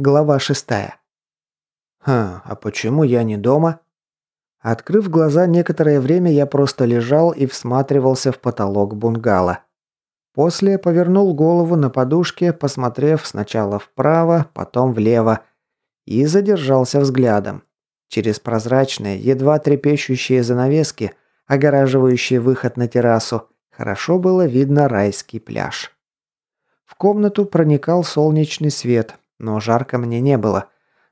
Глава шестая. «Хм, а почему я не дома?» Открыв глаза, некоторое время я просто лежал и всматривался в потолок бунгало. После повернул голову на подушке, посмотрев сначала вправо, потом влево, и задержался взглядом. Через прозрачные, едва трепещущие занавески, огораживающие выход на террасу, хорошо было видно райский пляж. В комнату проникал солнечный свет, но жарко мне не было.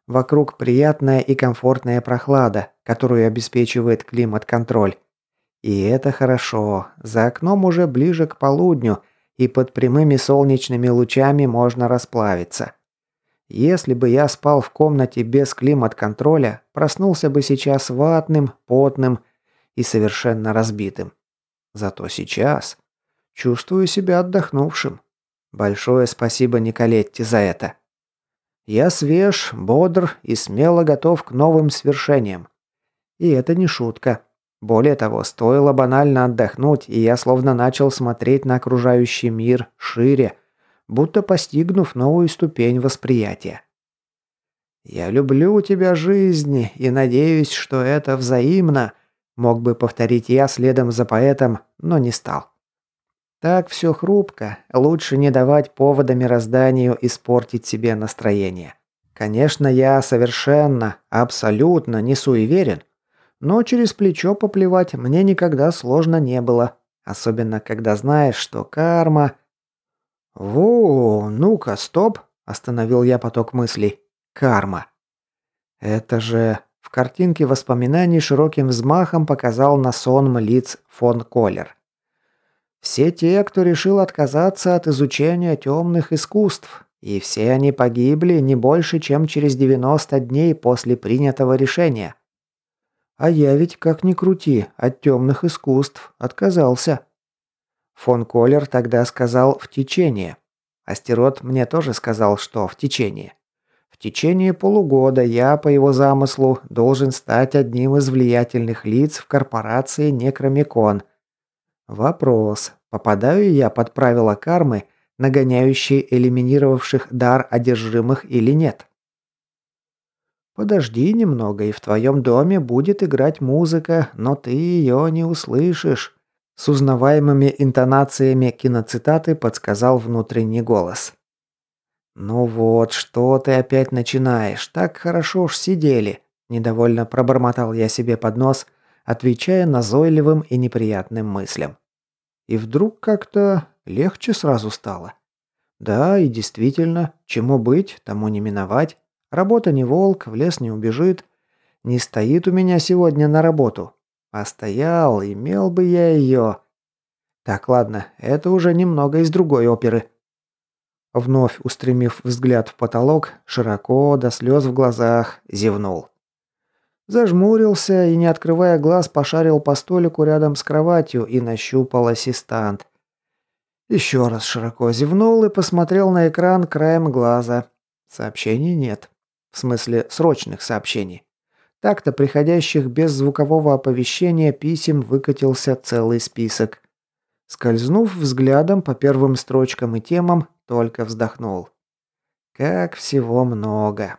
Вокруг приятная и комфортная прохлада, которую обеспечивает климат-контроль. И это хорошо. За окном уже ближе к полудню, и под прямыми солнечными лучами можно расплавиться. Если бы я спал в комнате без климат-контроля, проснулся бы сейчас ватным, потным и совершенно разбитым. Зато сейчас чувствую себя отдохнувшим. Большое спасибо Николетте за это. Я свеж, бодр и смело готов к новым свершениям. И это не шутка. Более того, стоило банально отдохнуть, и я словно начал смотреть на окружающий мир шире, будто постигнув новую ступень восприятия. «Я люблю тебя, жизнь, и надеюсь, что это взаимно», мог бы повторить я следом за поэтом, но не стал. Так все хрупко, лучше не давать повода мирозданию испортить себе настроение. Конечно, я совершенно, абсолютно не суеверен, но через плечо поплевать мне никогда сложно не было, особенно когда знаешь, что карма... «Во, ну-ка, стоп!» – остановил я поток мыслей. «Карма». Это же... В картинке воспоминаний широким взмахом показал на сон лиц фон Коллер. Все те, кто решил отказаться от изучения темных искусств, и все они погибли не больше, чем через 90 дней после принятого решения. А я ведь, как ни крути, от темных искусств отказался. Фон Коллер тогда сказал «в течение». Астерот мне тоже сказал, что «в течение». В течение полугода я, по его замыслу, должен стать одним из влиятельных лиц в корпорации Некромикон – Вопрос. Попадаю я под правила кармы, нагоняющие элиминировавших дар одержимых или нет? Подожди немного, и в твоем доме будет играть музыка, но ты ее не услышишь. С узнаваемыми интонациями киноцитаты подсказал внутренний голос. «Ну вот, что ты опять начинаешь? Так хорошо уж сидели!» Недовольно пробормотал я себе под нос, отвечая назойливым и неприятным мыслям. И вдруг как-то легче сразу стало. Да, и действительно, чему быть, тому не миновать. Работа не волк, в лес не убежит. Не стоит у меня сегодня на работу. А стоял, имел бы я ее. Так, ладно, это уже немного из другой оперы. Вновь устремив взгляд в потолок, широко, до слез в глазах, зевнул. Зажмурился и, не открывая глаз, пошарил по столику рядом с кроватью и нащупал ассистант. Еще раз широко зевнул и посмотрел на экран краем глаза. Сообщений нет. В смысле, срочных сообщений. Так-то приходящих без звукового оповещения писем выкатился целый список. Скользнув взглядом по первым строчкам и темам, только вздохнул. Как всего много.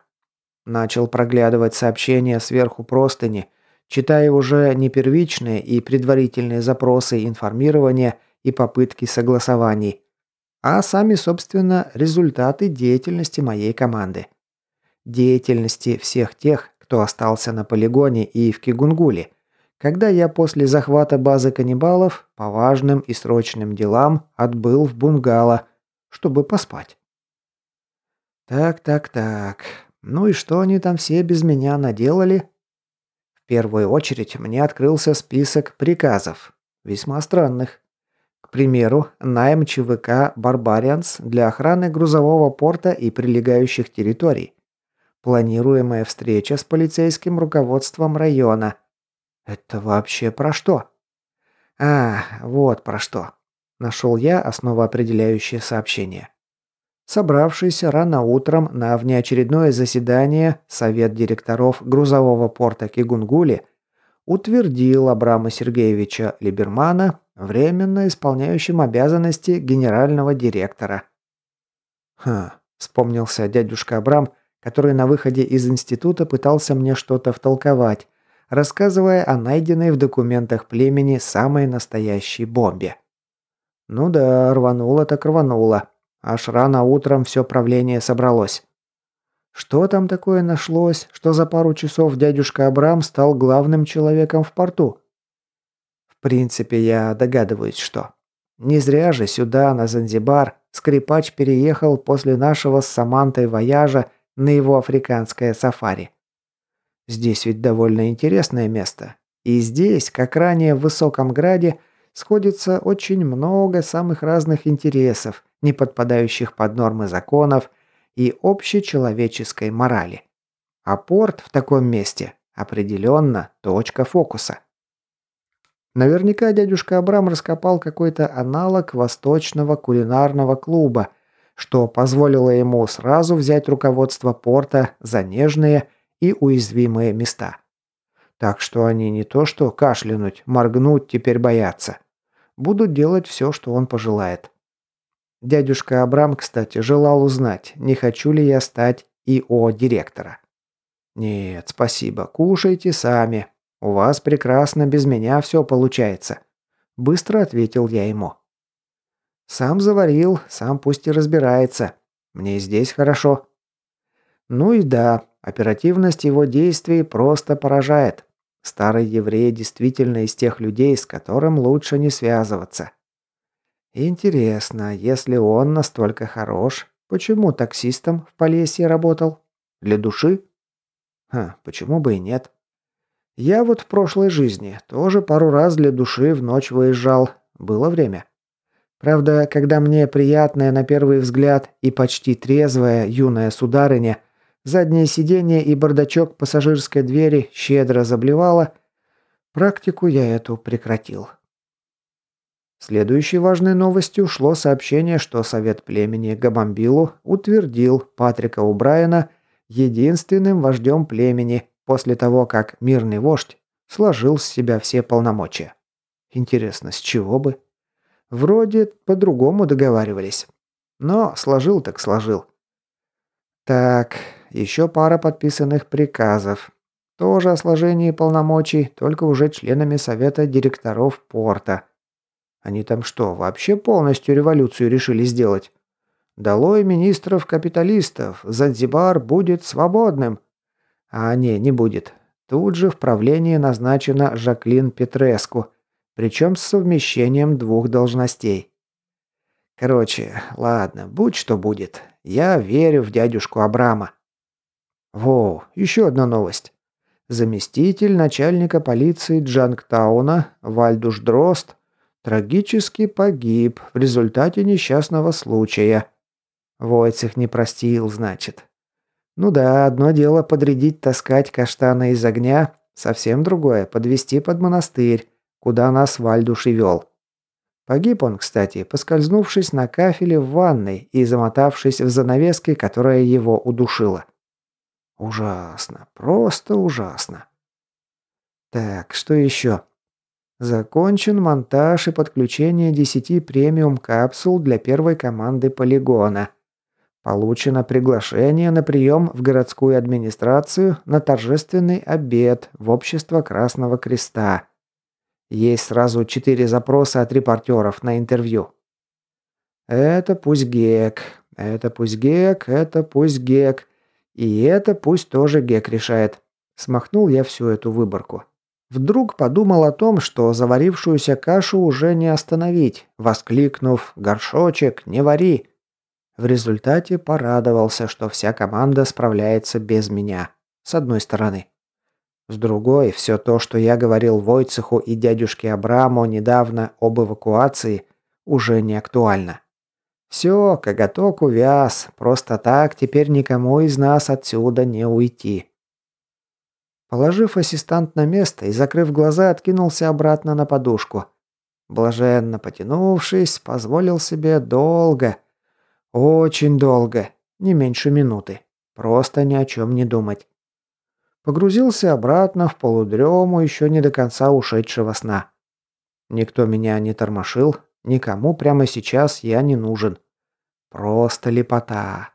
Начал проглядывать сообщения сверху простыни, читая уже не первичные и предварительные запросы информирования и попытки согласований, а сами, собственно, результаты деятельности моей команды. Деятельности всех тех, кто остался на полигоне и в Кигунгуле, когда я после захвата базы каннибалов по важным и срочным делам отбыл в бунгало, чтобы поспать. Так, так, так. Ну и что они там все без меня наделали? В первую очередь мне открылся список приказов, весьма странных. К примеру, найм ЧВК «Барбарианс» для охраны грузового порта и прилегающих территорий. Планируемая встреча с полицейским руководством района. Это вообще про что? А, вот про что. Нашел я основоопределяющее сообщение. Собравшийся рано утром на внеочередное заседание Совет директоров грузового порта Кигунгули утвердил Абрама Сергеевича Либермана временно исполняющим обязанности генерального директора. Хм, вспомнился дядюшка Абрам, который на выходе из института пытался мне что-то втолковать, рассказывая о найденной в документах племени самой настоящей бомбе. Ну да, рвануло так рвануло. Аж рано утром все правление собралось. Что там такое нашлось, что за пару часов дядюшка Абрам стал главным человеком в порту? В принципе, я догадываюсь, что. Не зря же сюда, на Занзибар, скрипач переехал после нашего с Самантой вояжа на его африканское сафари. Здесь ведь довольно интересное место. И здесь, как ранее в Высоком Граде, сходится очень много самых разных интересов, не подпадающих под нормы законов и общечеловеческой морали. А порт в таком месте определенно точка фокуса. Наверняка дядюшка Абрам раскопал какой-то аналог восточного кулинарного клуба, что позволило ему сразу взять руководство порта за нежные и уязвимые места. Так что они не то что кашлянуть, моргнуть теперь боятся. Будут делать все, что он пожелает. Дядюшка Абрам, кстати, желал узнать, не хочу ли я стать ИО директора. Нет, спасибо, кушайте сами. У вас прекрасно без меня все получается. Быстро ответил я ему. Сам заварил, сам пусть и разбирается. Мне здесь хорошо. Ну и да, оперативность его действий просто поражает. Старый еврей действительно из тех людей, с которым лучше не связываться. Интересно, если он настолько хорош, почему таксистом в Полесье работал? Для души? Ха, почему бы и нет? Я вот в прошлой жизни тоже пару раз для души в ночь выезжал. Было время. Правда, когда мне приятная на первый взгляд и почти трезвая юная сударыня заднее сиденье и бардачок пассажирской двери щедро заблевала, практику я эту прекратил. Следующей важной новостью шло сообщение, что Совет племени Габамбилу утвердил Патрика Убрайена единственным вождем племени после того, как мирный вождь сложил с себя все полномочия. Интересно, с чего бы? Вроде по-другому договаривались. Но сложил так сложил. Так, еще пара подписанных приказов. Тоже о сложении полномочий, только уже членами совета директоров порта. Они там что, вообще полностью революцию решили сделать? Долой министров-капиталистов, Занзибар будет свободным. А не, не будет. Тут же в правлении назначена Жаклин Петреску, причем с совмещением двух должностей. Короче, ладно, будь что будет. Я верю в дядюшку Абрама. Во, еще одна новость. Заместитель начальника полиции Джангтауна Вальдуш Дрозд трагически погиб в результате несчастного случая. Войцех не простил, значит. Ну да, одно дело подрядить таскать каштаны из огня, совсем другое – подвести под монастырь, куда нас Вальдуш и вел. Погиб он, кстати, поскользнувшись на кафеле в ванной и замотавшись в занавески, которая его удушила. Ужасно, просто ужасно. Так, что еще? Закончен монтаж и подключение 10 премиум капсул для первой команды полигона. Получено приглашение на прием в городскую администрацию на торжественный обед в общество Красного Креста. Есть сразу четыре запроса от репортеров на интервью. Это пусть Гек, это пусть Гек, это пусть Гек, и это пусть тоже Гек решает. Смахнул я всю эту выборку. Вдруг подумал о том, что заварившуюся кашу уже не остановить, воскликнув «Горшочек, не вари!» В результате порадовался, что вся команда справляется без меня. С одной стороны. С другой, все то, что я говорил Войцеху и дядюшке Абраму недавно об эвакуации, уже не актуально. Все, коготок увяз, просто так теперь никому из нас отсюда не уйти. Положив ассистант на место и закрыв глаза, откинулся обратно на подушку. Блаженно потянувшись, позволил себе долго, очень долго, не меньше минуты. Просто ни о чем не думать. Погрузился обратно в полудрему еще не до конца ушедшего сна. Никто меня не тормошил, никому прямо сейчас я не нужен. Просто лепота.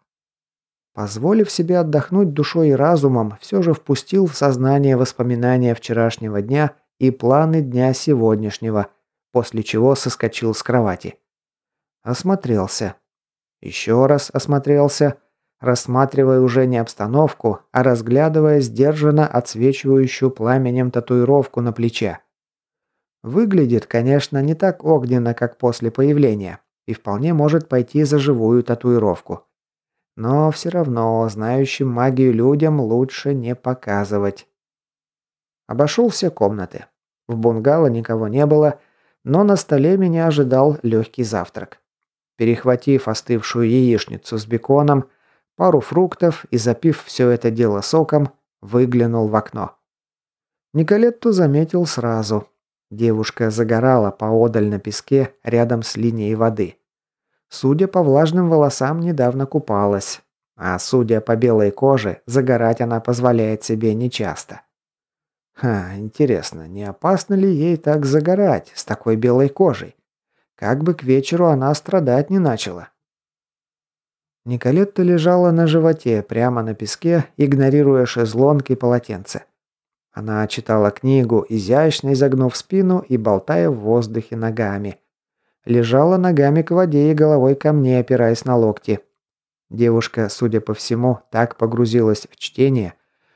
Позволив себе отдохнуть душой и разумом, все же впустил в сознание воспоминания вчерашнего дня и планы дня сегодняшнего, после чего соскочил с кровати. Осмотрелся. Еще раз осмотрелся, рассматривая уже не обстановку, а разглядывая сдержанно отсвечивающую пламенем татуировку на плече. Выглядит, конечно, не так огненно, как после появления, и вполне может пойти за живую татуировку. Но все равно знающим магию людям лучше не показывать. Обошел все комнаты. В бунгало никого не было, но на столе меня ожидал легкий завтрак. Перехватив остывшую яичницу с беконом, пару фруктов и запив все это дело соком, выглянул в окно. Николетту заметил сразу. Девушка загорала поодаль на песке рядом с линией воды. Судя по влажным волосам, недавно купалась. А судя по белой коже, загорать она позволяет себе нечасто. Ха, интересно, не опасно ли ей так загорать с такой белой кожей? Как бы к вечеру она страдать не начала. Николетта лежала на животе, прямо на песке, игнорируя шезлонг и полотенце. Она читала книгу, изящно изогнув спину и болтая в воздухе ногами лежала ногами к воде и головой ко мне, опираясь на локти. Девушка, судя по всему, так погрузилась в чтение,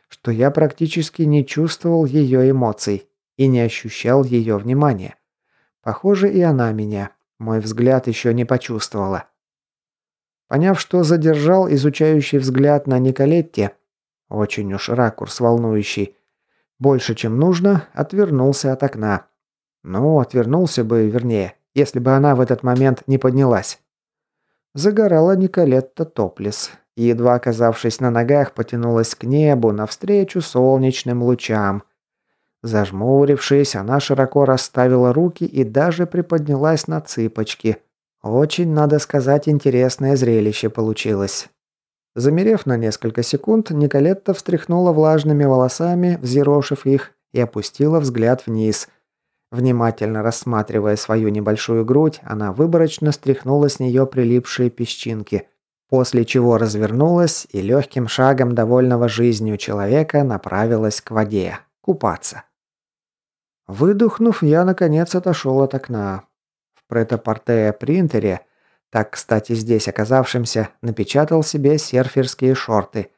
что я практически не чувствовал ее эмоций и не ощущал ее внимания. Похоже, и она меня. Мой взгляд еще не почувствовала. Поняв, что задержал изучающий взгляд на Николетте, очень уж ракурс волнующий, больше, чем нужно, отвернулся от окна. Ну, отвернулся бы, вернее, если бы она в этот момент не поднялась. Загорала Николетта топлес и, едва оказавшись на ногах, потянулась к небу навстречу солнечным лучам. Зажмурившись, она широко расставила руки и даже приподнялась на цыпочки. Очень, надо сказать, интересное зрелище получилось. Замерев на несколько секунд, Николетта встряхнула влажными волосами, взъерошив их, и опустила взгляд вниз, Внимательно рассматривая свою небольшую грудь, она выборочно стряхнула с нее прилипшие песчинки, после чего развернулась и легким шагом довольного жизнью человека направилась к воде, купаться. Выдохнув, я наконец отошел от окна. В претопорте принтере, так, кстати, здесь оказавшимся, напечатал себе серферские шорты.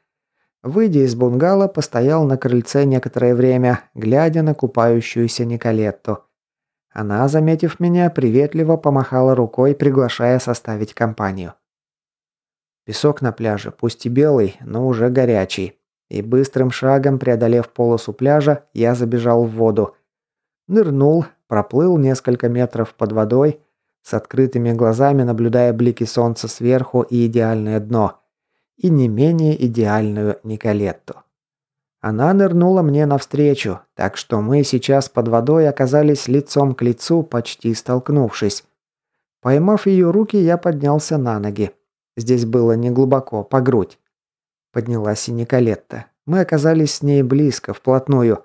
Выйдя из бунгало, постоял на крыльце некоторое время, глядя на купающуюся Николетту. Она, заметив меня, приветливо помахала рукой, приглашая составить компанию. Песок на пляже, пусть и белый, но уже горячий. И быстрым шагом, преодолев полосу пляжа, я забежал в воду. Нырнул, проплыл несколько метров под водой, с открытыми глазами наблюдая блики солнца сверху и идеальное дно. И не менее идеальную Николетту. Она нырнула мне навстречу, так что мы сейчас под водой оказались лицом к лицу, почти столкнувшись. Поймав ее руки, я поднялся на ноги. Здесь было неглубоко, по грудь. Поднялась и Николетта. Мы оказались с ней близко, вплотную.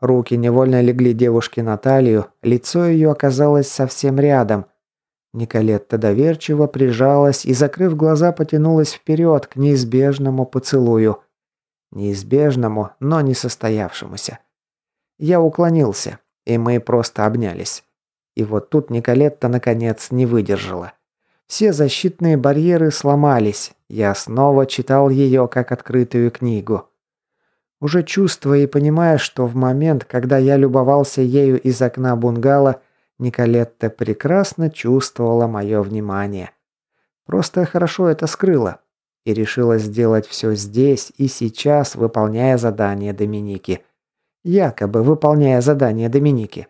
Руки невольно легли девушке на талию, лицо ее оказалось совсем рядом. Николетта доверчиво прижалась и, закрыв глаза, потянулась вперед к неизбежному поцелую – Неизбежному, но не состоявшемуся. Я уклонился, и мы просто обнялись. И вот тут Николетта наконец не выдержала. Все защитные барьеры сломались. Я снова читал ее как открытую книгу. Уже чувствуя и понимая, что в момент, когда я любовался ею из окна бунгало, Николетта прекрасно чувствовала мое внимание. Просто хорошо это скрыла и решила сделать все здесь и сейчас, выполняя задание Доминики. Якобы выполняя задание Доминики.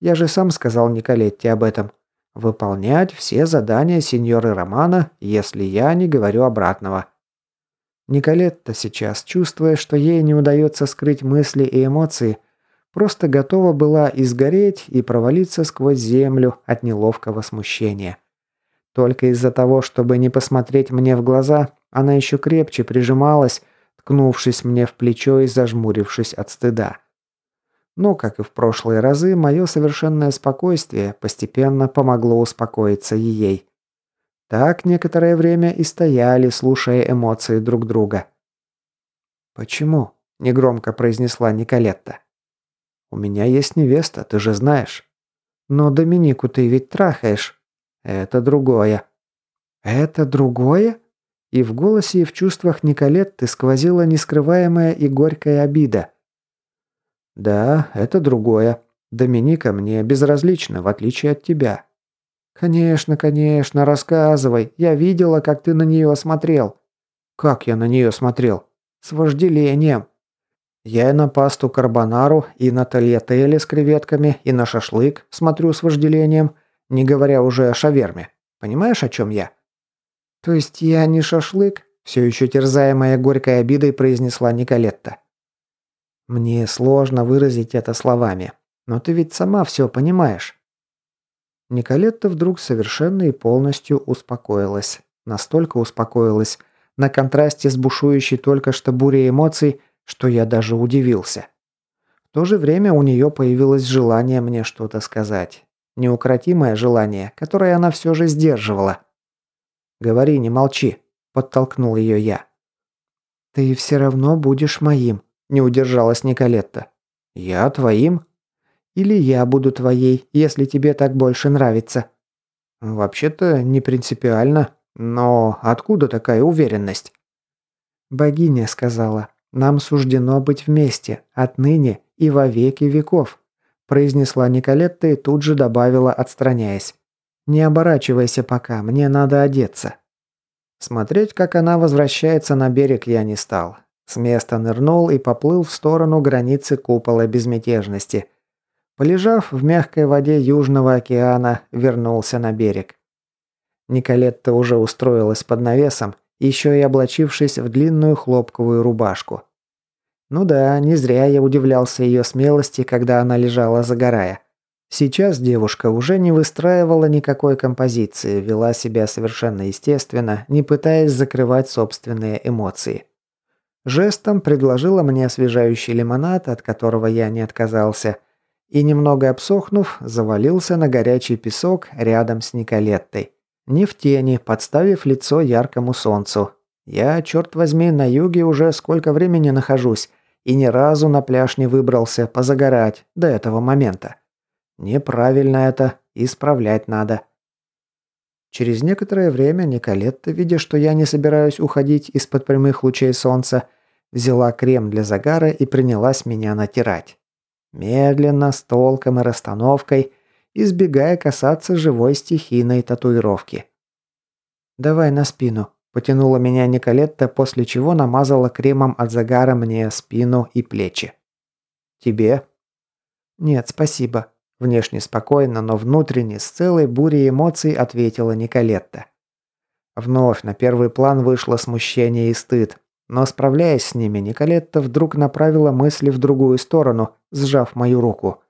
Я же сам сказал Николетте об этом. Выполнять все задания сеньоры Романа, если я не говорю обратного. Николетта сейчас, чувствуя, что ей не удается скрыть мысли и эмоции, просто готова была изгореть и провалиться сквозь землю от неловкого смущения. Только из-за того, чтобы не посмотреть мне в глаза, она еще крепче прижималась, ткнувшись мне в плечо и зажмурившись от стыда. Но, как и в прошлые разы, мое совершенное спокойствие постепенно помогло успокоиться и ей. Так некоторое время и стояли, слушая эмоции друг друга. «Почему?» – негромко произнесла Николетта. «У меня есть невеста, ты же знаешь». «Но Доминику ты ведь трахаешь». «Это другое». «Это другое?» И в голосе и в чувствах Николетты сквозила нескрываемая и горькая обида. «Да, это другое. Доминика мне безразлична, в отличие от тебя». «Конечно, конечно, рассказывай. Я видела, как ты на нее смотрел». «Как я на нее смотрел?» «С вожделением». «Я и на пасту карбонару, и на тольятели с креветками, и на шашлык смотрю с вожделением, не говоря уже о шаверме. Понимаешь, о чем я?» «То есть я не шашлык?» Все еще терзаемая горькой обидой произнесла Николетта. «Мне сложно выразить это словами, но ты ведь сама все понимаешь». Николетта вдруг совершенно и полностью успокоилась. Настолько успокоилась, на контрасте с бушующей только что бурей эмоций, что я даже удивился. В то же время у нее появилось желание мне что-то сказать. Неукротимое желание, которое она все же сдерживала. «Говори, не молчи», – подтолкнул ее я. «Ты все равно будешь моим», – не удержалась Николетта. «Я твоим?» «Или я буду твоей, если тебе так больше нравится». «Вообще-то не принципиально, но откуда такая уверенность?» Богиня сказала, «Нам суждено быть вместе, отныне и во веки веков», произнесла Николетта и тут же добавила, отстраняясь. Не оборачивайся пока, мне надо одеться. Смотреть, как она возвращается на берег, я не стал. С места нырнул и поплыл в сторону границы купола безмятежности. Полежав в мягкой воде Южного океана, вернулся на берег. Николетта уже устроилась под навесом, еще и облачившись в длинную хлопковую рубашку. Ну да, не зря я удивлялся ее смелости, когда она лежала загорая. Сейчас девушка уже не выстраивала никакой композиции, вела себя совершенно естественно, не пытаясь закрывать собственные эмоции. Жестом предложила мне освежающий лимонад, от которого я не отказался, и, немного обсохнув, завалился на горячий песок рядом с Николеттой. Не в тени, подставив лицо яркому солнцу. Я, черт возьми, на юге уже сколько времени нахожусь, и ни разу на пляж не выбрался позагорать до этого момента. Неправильно это, исправлять надо. Через некоторое время Николетта, видя, что я не собираюсь уходить из-под прямых лучей солнца, взяла крем для загара и принялась меня натирать. Медленно, с толком и расстановкой, избегая касаться живой стихийной татуировки. «Давай на спину», – потянула меня Николетта, после чего намазала кремом от загара мне спину и плечи. «Тебе?» «Нет, спасибо», Внешне спокойно, но внутренне, с целой бурей эмоций ответила Николетта. Вновь на первый план вышло смущение и стыд. Но справляясь с ними, Николетта вдруг направила мысли в другую сторону, сжав мою руку.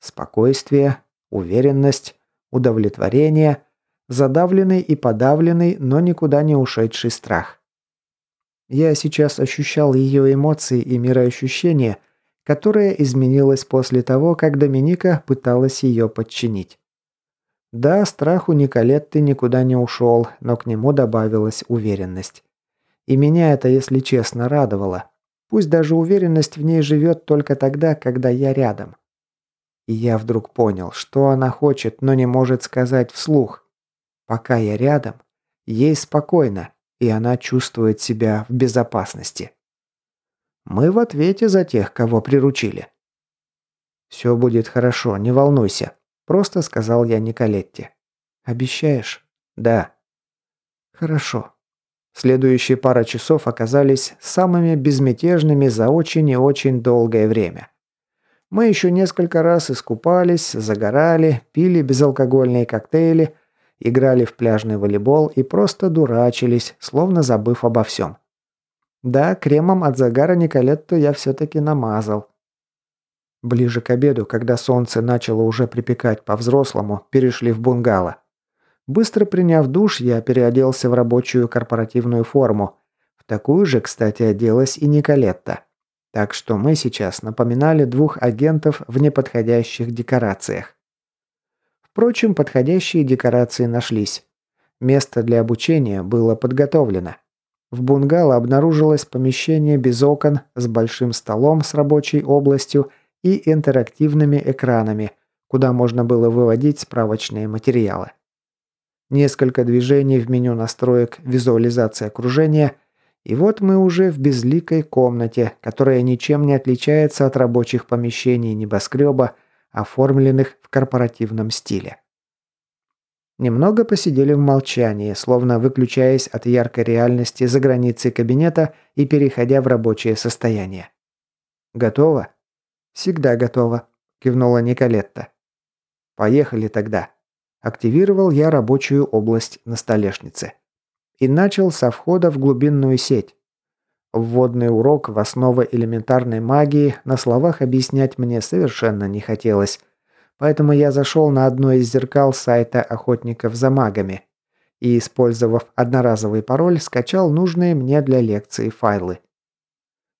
Спокойствие, уверенность, удовлетворение, задавленный и подавленный, но никуда не ушедший страх. Я сейчас ощущал ее эмоции и мироощущения, которая изменилась после того, как Доминика пыталась ее подчинить. Да, страх у Николетты никуда не ушел, но к нему добавилась уверенность. И меня это, если честно, радовало. Пусть даже уверенность в ней живет только тогда, когда я рядом. И я вдруг понял, что она хочет, но не может сказать вслух. Пока я рядом, ей спокойно, и она чувствует себя в безопасности. Мы в ответе за тех, кого приручили. «Все будет хорошо, не волнуйся», – просто сказал я Николетте. «Обещаешь?» «Да». «Хорошо». Следующие пара часов оказались самыми безмятежными за очень и очень долгое время. Мы еще несколько раз искупались, загорали, пили безалкогольные коктейли, играли в пляжный волейбол и просто дурачились, словно забыв обо всем. Да, кремом от загара Николетту я все-таки намазал. Ближе к обеду, когда солнце начало уже припекать по-взрослому, перешли в бунгало. Быстро приняв душ, я переоделся в рабочую корпоративную форму. В такую же, кстати, оделась и Николетта. Так что мы сейчас напоминали двух агентов в неподходящих декорациях. Впрочем, подходящие декорации нашлись. место для обучения было подготовлено. В бунгало обнаружилось помещение без окон с большим столом с рабочей областью и интерактивными экранами, куда можно было выводить справочные материалы. Несколько движений в меню настроек визуализации окружения, и вот мы уже в безликой комнате, которая ничем не отличается от рабочих помещений небоскреба, оформленных в корпоративном стиле. Немного посидели в молчании, словно выключаясь от яркой реальности за границей кабинета и переходя в рабочее состояние. «Готово?» «Всегда готово», – кивнула Николетта. «Поехали тогда». Активировал я рабочую область на столешнице. И начал со входа в глубинную сеть. Вводный урок в основы элементарной магии на словах объяснять мне совершенно не хотелось – Поэтому я зашел на одно из зеркал сайта охотников за магами и, использовав одноразовый пароль, скачал нужные мне для лекции файлы.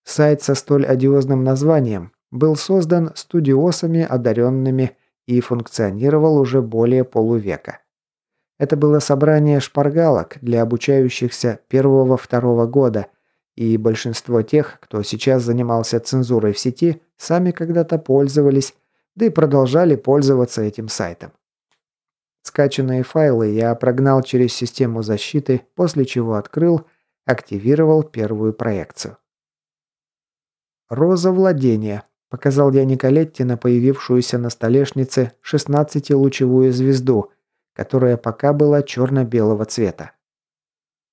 Сайт со столь одиозным названием был создан студиосами одаренными и функционировал уже более полувека. Это было собрание шпаргалок для обучающихся первого-второго года, и большинство тех, кто сейчас занимался цензурой в сети, сами когда-то пользовались да и продолжали пользоваться этим сайтом. Скачанные файлы я прогнал через систему защиты, после чего открыл, активировал первую проекцию. «Роза владения», – показал я Николетте на появившуюся на столешнице 16-лучевую звезду, которая пока была черно-белого цвета.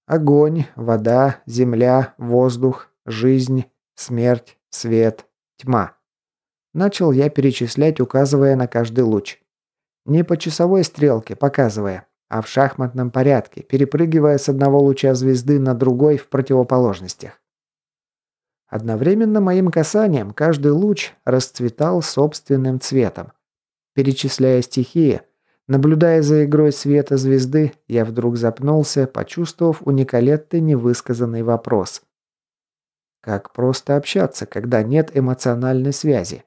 Огонь, вода, земля, воздух, жизнь, смерть, свет, тьма. Начал я перечислять, указывая на каждый луч. Не по часовой стрелке, показывая, а в шахматном порядке, перепрыгивая с одного луча звезды на другой в противоположностях. Одновременно моим касанием каждый луч расцветал собственным цветом. Перечисляя стихии, наблюдая за игрой света звезды, я вдруг запнулся, почувствовав у Николетты невысказанный вопрос. Как просто общаться, когда нет эмоциональной связи?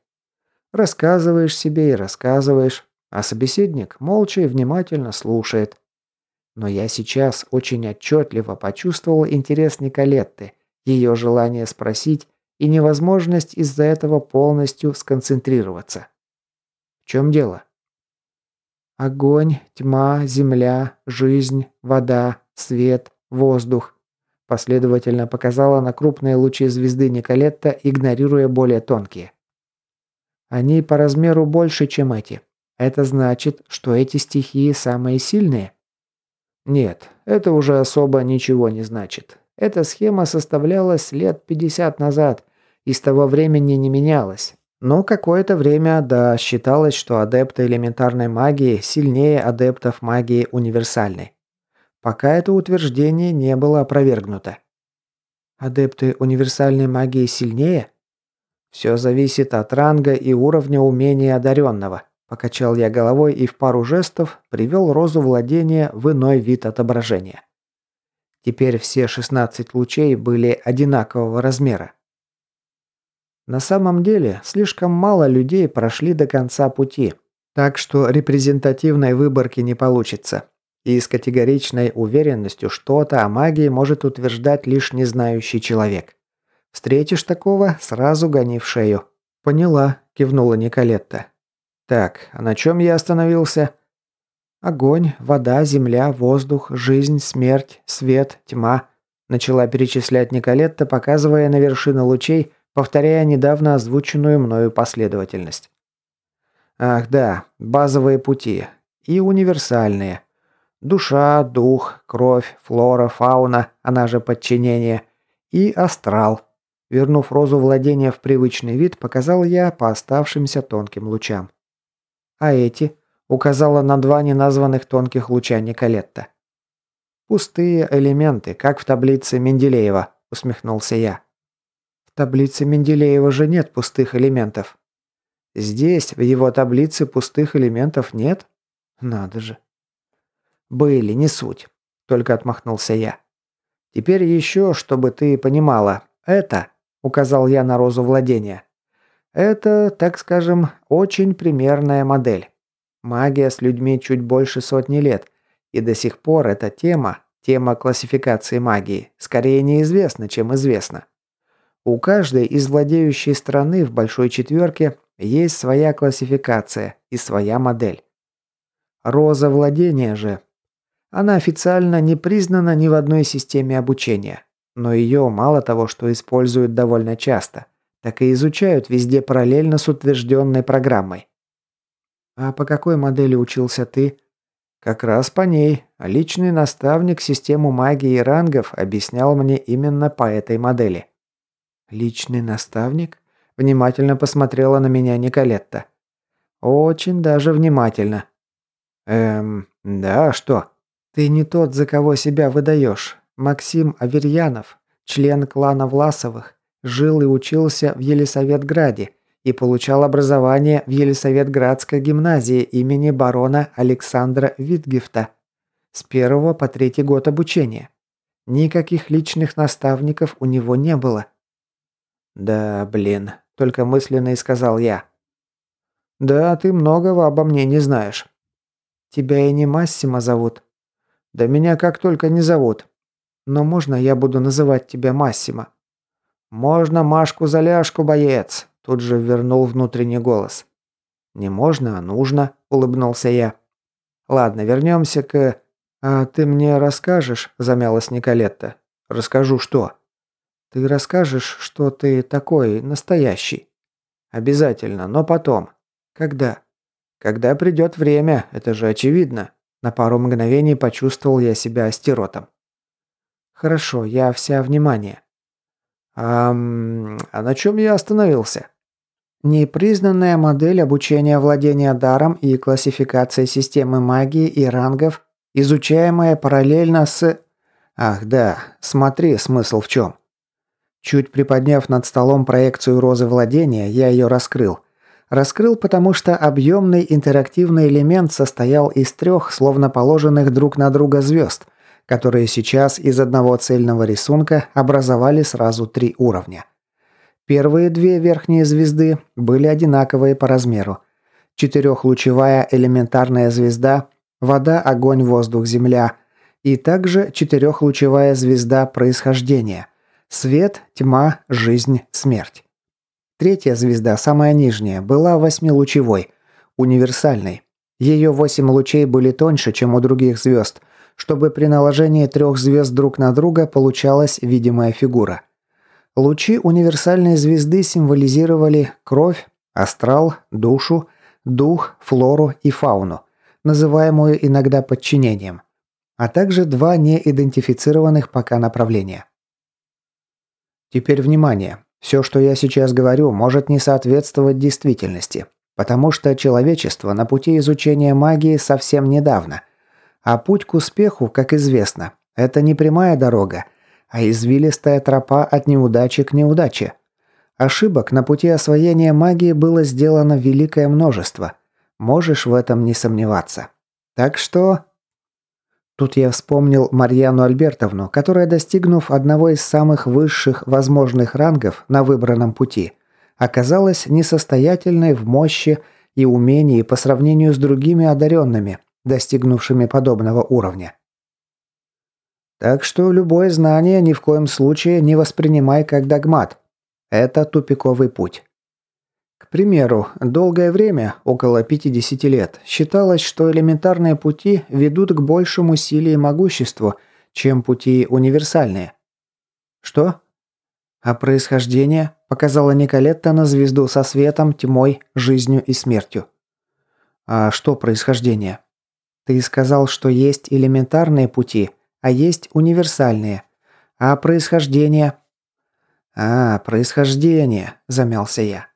Рассказываешь себе и рассказываешь, а собеседник молча и внимательно слушает. Но я сейчас очень отчетливо почувствовал интерес Николетты, ее желание спросить и невозможность из-за этого полностью сконцентрироваться. В чем дело? Огонь, тьма, земля, жизнь, вода, свет, воздух. Последовательно показала на крупные лучи звезды Николетта, игнорируя более тонкие. Они по размеру больше, чем эти. Это значит, что эти стихии самые сильные? Нет, это уже особо ничего не значит. Эта схема составлялась лет 50 назад и с того времени не менялась. Но какое-то время, да, считалось, что адепты элементарной магии сильнее адептов магии универсальной. Пока это утверждение не было опровергнуто. Адепты универсальной магии сильнее? «Все зависит от ранга и уровня умения одаренного», – покачал я головой и в пару жестов привел розу владения в иной вид отображения. Теперь все 16 лучей были одинакового размера. На самом деле, слишком мало людей прошли до конца пути, так что репрезентативной выборки не получится. И с категоричной уверенностью что-то о магии может утверждать лишь незнающий человек. Встретишь такого, сразу гони в шею». «Поняла», – кивнула Николетта. «Так, а на чем я остановился?» «Огонь, вода, земля, воздух, жизнь, смерть, свет, тьма», – начала перечислять Николетта, показывая на вершины лучей, повторяя недавно озвученную мною последовательность. «Ах да, базовые пути. И универсальные. Душа, дух, кровь, флора, фауна, она же подчинение. И астрал. Вернув розу владения в привычный вид, показал я по оставшимся тонким лучам. «А эти?» – указала на два неназванных тонких луча Николетта. «Пустые элементы, как в таблице Менделеева», – усмехнулся я. «В таблице Менделеева же нет пустых элементов». «Здесь, в его таблице, пустых элементов нет?» «Надо же». «Были, не суть», – только отмахнулся я. «Теперь еще, чтобы ты понимала, это указал я на розу владения. Это, так скажем, очень примерная модель. Магия с людьми чуть больше сотни лет, И до сих пор эта тема, тема классификации магии, скорее неизвестна, чем известна. У каждой из владеющей страны в Большой Четверке есть своя классификация и своя модель. Роза владения же. Она официально не признана ни в одной системе обучения, но ее мало того, что используют довольно часто, так и изучают везде параллельно с утвержденной программой. А по какой модели учился ты? Как раз по ней. Личный наставник систему магии и рангов объяснял мне именно по этой модели. Личный наставник? Внимательно посмотрела на меня Николетта. Очень даже внимательно. Эм, да, что? Ты не тот, за кого себя выдаешь. Максим Аверьянов, член клана Власовых, жил и учился в Елисаветграде и получал образование в Елисаветградской гимназии имени барона Александра Витгефта с первого по третий год обучения. Никаких личных наставников у него не было. «Да, блин», — только мысленно и сказал я. «Да, ты многого обо мне не знаешь». «Тебя и не Массимо зовут?» «Да меня как только не зовут. Но можно я буду называть тебя Массимо?» «Можно Машку Заляшку, боец!» Тут же вернул внутренний голос. «Не можно, а нужно», — улыбнулся я. «Ладно, вернемся к...» «А ты мне расскажешь?» – замялась Николетта. «Расскажу что?» Ты расскажешь, что ты такой, настоящий. Обязательно, но потом. Когда? Когда придет время, это же очевидно. На пару мгновений почувствовал я себя астеротом. Хорошо, я вся внимание. А, а на чем я остановился? Непризнанная модель обучения владения даром и классификации системы магии и рангов, изучаемая параллельно с... Ах да, смотри, смысл в чем. Чуть приподняв над столом проекцию розы владения, я ее раскрыл. Раскрыл, потому что объемный интерактивный элемент состоял из трех, словно положенных друг на друга звезд, которые сейчас из одного цельного рисунка образовали сразу три уровня. Первые две верхние звезды были одинаковые по размеру. Четырехлучевая элементарная звезда – вода, огонь, воздух, земля. И также четырехлучевая звезда происхождения – Свет, тьма, жизнь, смерть. Третья звезда, самая нижняя, была восьмилучевой, универсальной. Ее восемь лучей были тоньше, чем у других звезд, чтобы при наложении трех звезд друг на друга получалась видимая фигура. Лучи универсальной звезды символизировали кровь, астрал, душу, дух, флору и фауну, называемую иногда подчинением, а также два неидентифицированных пока направления. Теперь внимание. Все, что я сейчас говорю, может не соответствовать действительности, потому что человечество на пути изучения магии совсем недавно. А путь к успеху, как известно, это не прямая дорога, а извилистая тропа от неудачи к неудаче. Ошибок на пути освоения магии было сделано великое множество. Можешь в этом не сомневаться. Так что Тут я вспомнил Марьяну Альбертовну, которая, достигнув одного из самых высших возможных рангов на выбранном пути, оказалась несостоятельной в мощи и умении по сравнению с другими одаренными, достигнувшими подобного уровня. Так что любое знание ни в коем случае не воспринимай как догмат. Это тупиковый путь. К примеру, долгое время, около 50 лет, считалось, что элементарные пути ведут к большему силе и могуществу, чем пути универсальные. Что? А происхождение показала Николетта на звезду со светом, тьмой, жизнью и смертью. А что происхождение? Ты сказал, что есть элементарные пути, а есть универсальные. А происхождение? А, происхождение, замялся я.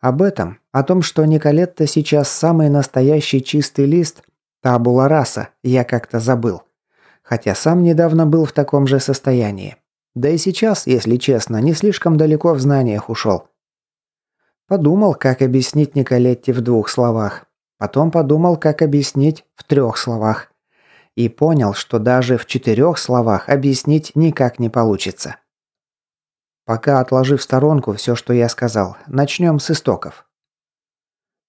Об этом, о том, что Николетта сейчас самый настоящий чистый лист, табула раса, я как-то забыл. Хотя сам недавно был в таком же состоянии. Да и сейчас, если честно, не слишком далеко в знаниях ушел. Подумал, как объяснить Николетте в двух словах. Потом подумал, как объяснить в трех словах. И понял, что даже в четырех словах объяснить никак не получится. Пока отложив в сторонку все, что я сказал, начнем с истоков.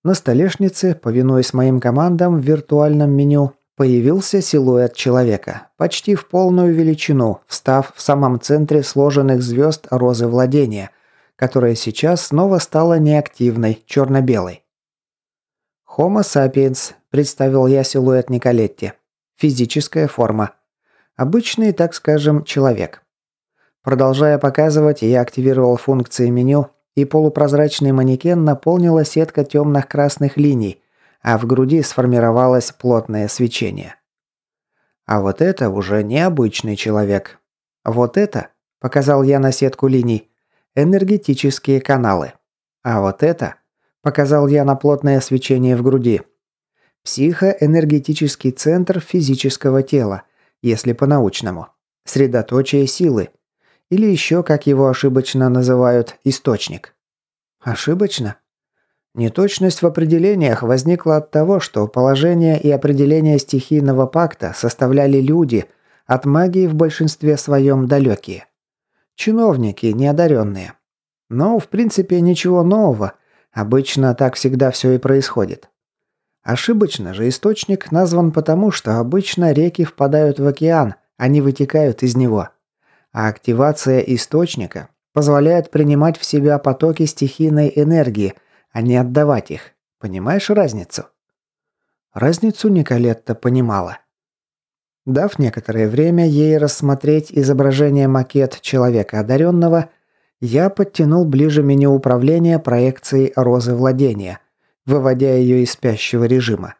На столешнице, повинуясь моим командам в виртуальном меню, Появился силуэт человека, почти в полную величину, встав в самом центре сложенных звезд розы владения, которая сейчас снова стала неактивной, черно-белой. «Homo sapiens», – представил я силуэт Николетти. Физическая форма. Обычный, так скажем, человек. Продолжая показывать, я активировал функции меню, и полупрозрачный манекен наполнила сетка темных красных линий, а в груди сформировалось плотное свечение. А вот это уже необычный человек. Вот это, показал я на сетку линий, энергетические каналы. А вот это, показал я на плотное свечение в груди, психоэнергетический центр физического тела, если по-научному. Средоточие силы, или еще, как его ошибочно называют, источник. Ошибочно? Неточность в определениях возникла от того, что положение и определение стихийного пакта составляли люди, от магии в большинстве своем далекие. Чиновники, неодаренные. Но, в принципе, ничего нового. Обычно так всегда все и происходит. Ошибочно же источник назван потому, что обычно реки впадают в океан, а не вытекают из него а активация источника позволяет принимать в себя потоки стихийной энергии, а не отдавать их. Понимаешь разницу? Разницу Николетта понимала. Дав некоторое время ей рассмотреть изображение макет человека одаренного, я подтянул ближе меню управления проекцией розы владения, выводя ее из спящего режима.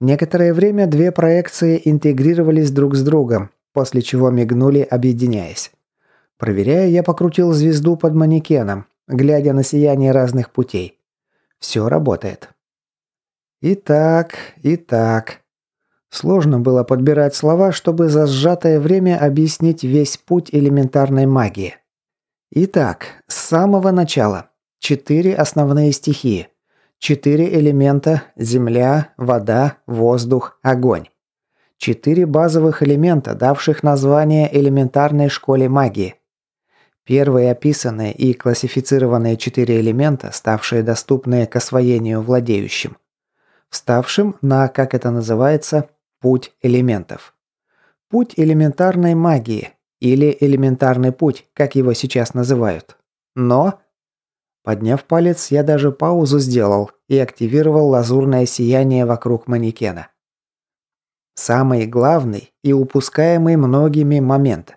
Некоторое время две проекции интегрировались друг с другом, после чего мигнули, объединяясь. Проверяя, я покрутил звезду под манекеном, глядя на сияние разных путей. Все работает. Итак, итак. Сложно было подбирать слова, чтобы за сжатое время объяснить весь путь элементарной магии. Итак, с самого начала. Четыре основные стихии. Четыре элемента – земля, вода, воздух, огонь. Четыре базовых элемента, давших название элементарной школе магии. Первые описанные и классифицированные четыре элемента, ставшие доступны к освоению владеющим. Вставшим на, как это называется, путь элементов. Путь элементарной магии, или элементарный путь, как его сейчас называют. Но... Подняв палец, я даже паузу сделал и активировал лазурное сияние вокруг манекена. Самый главный и упускаемый многими момент.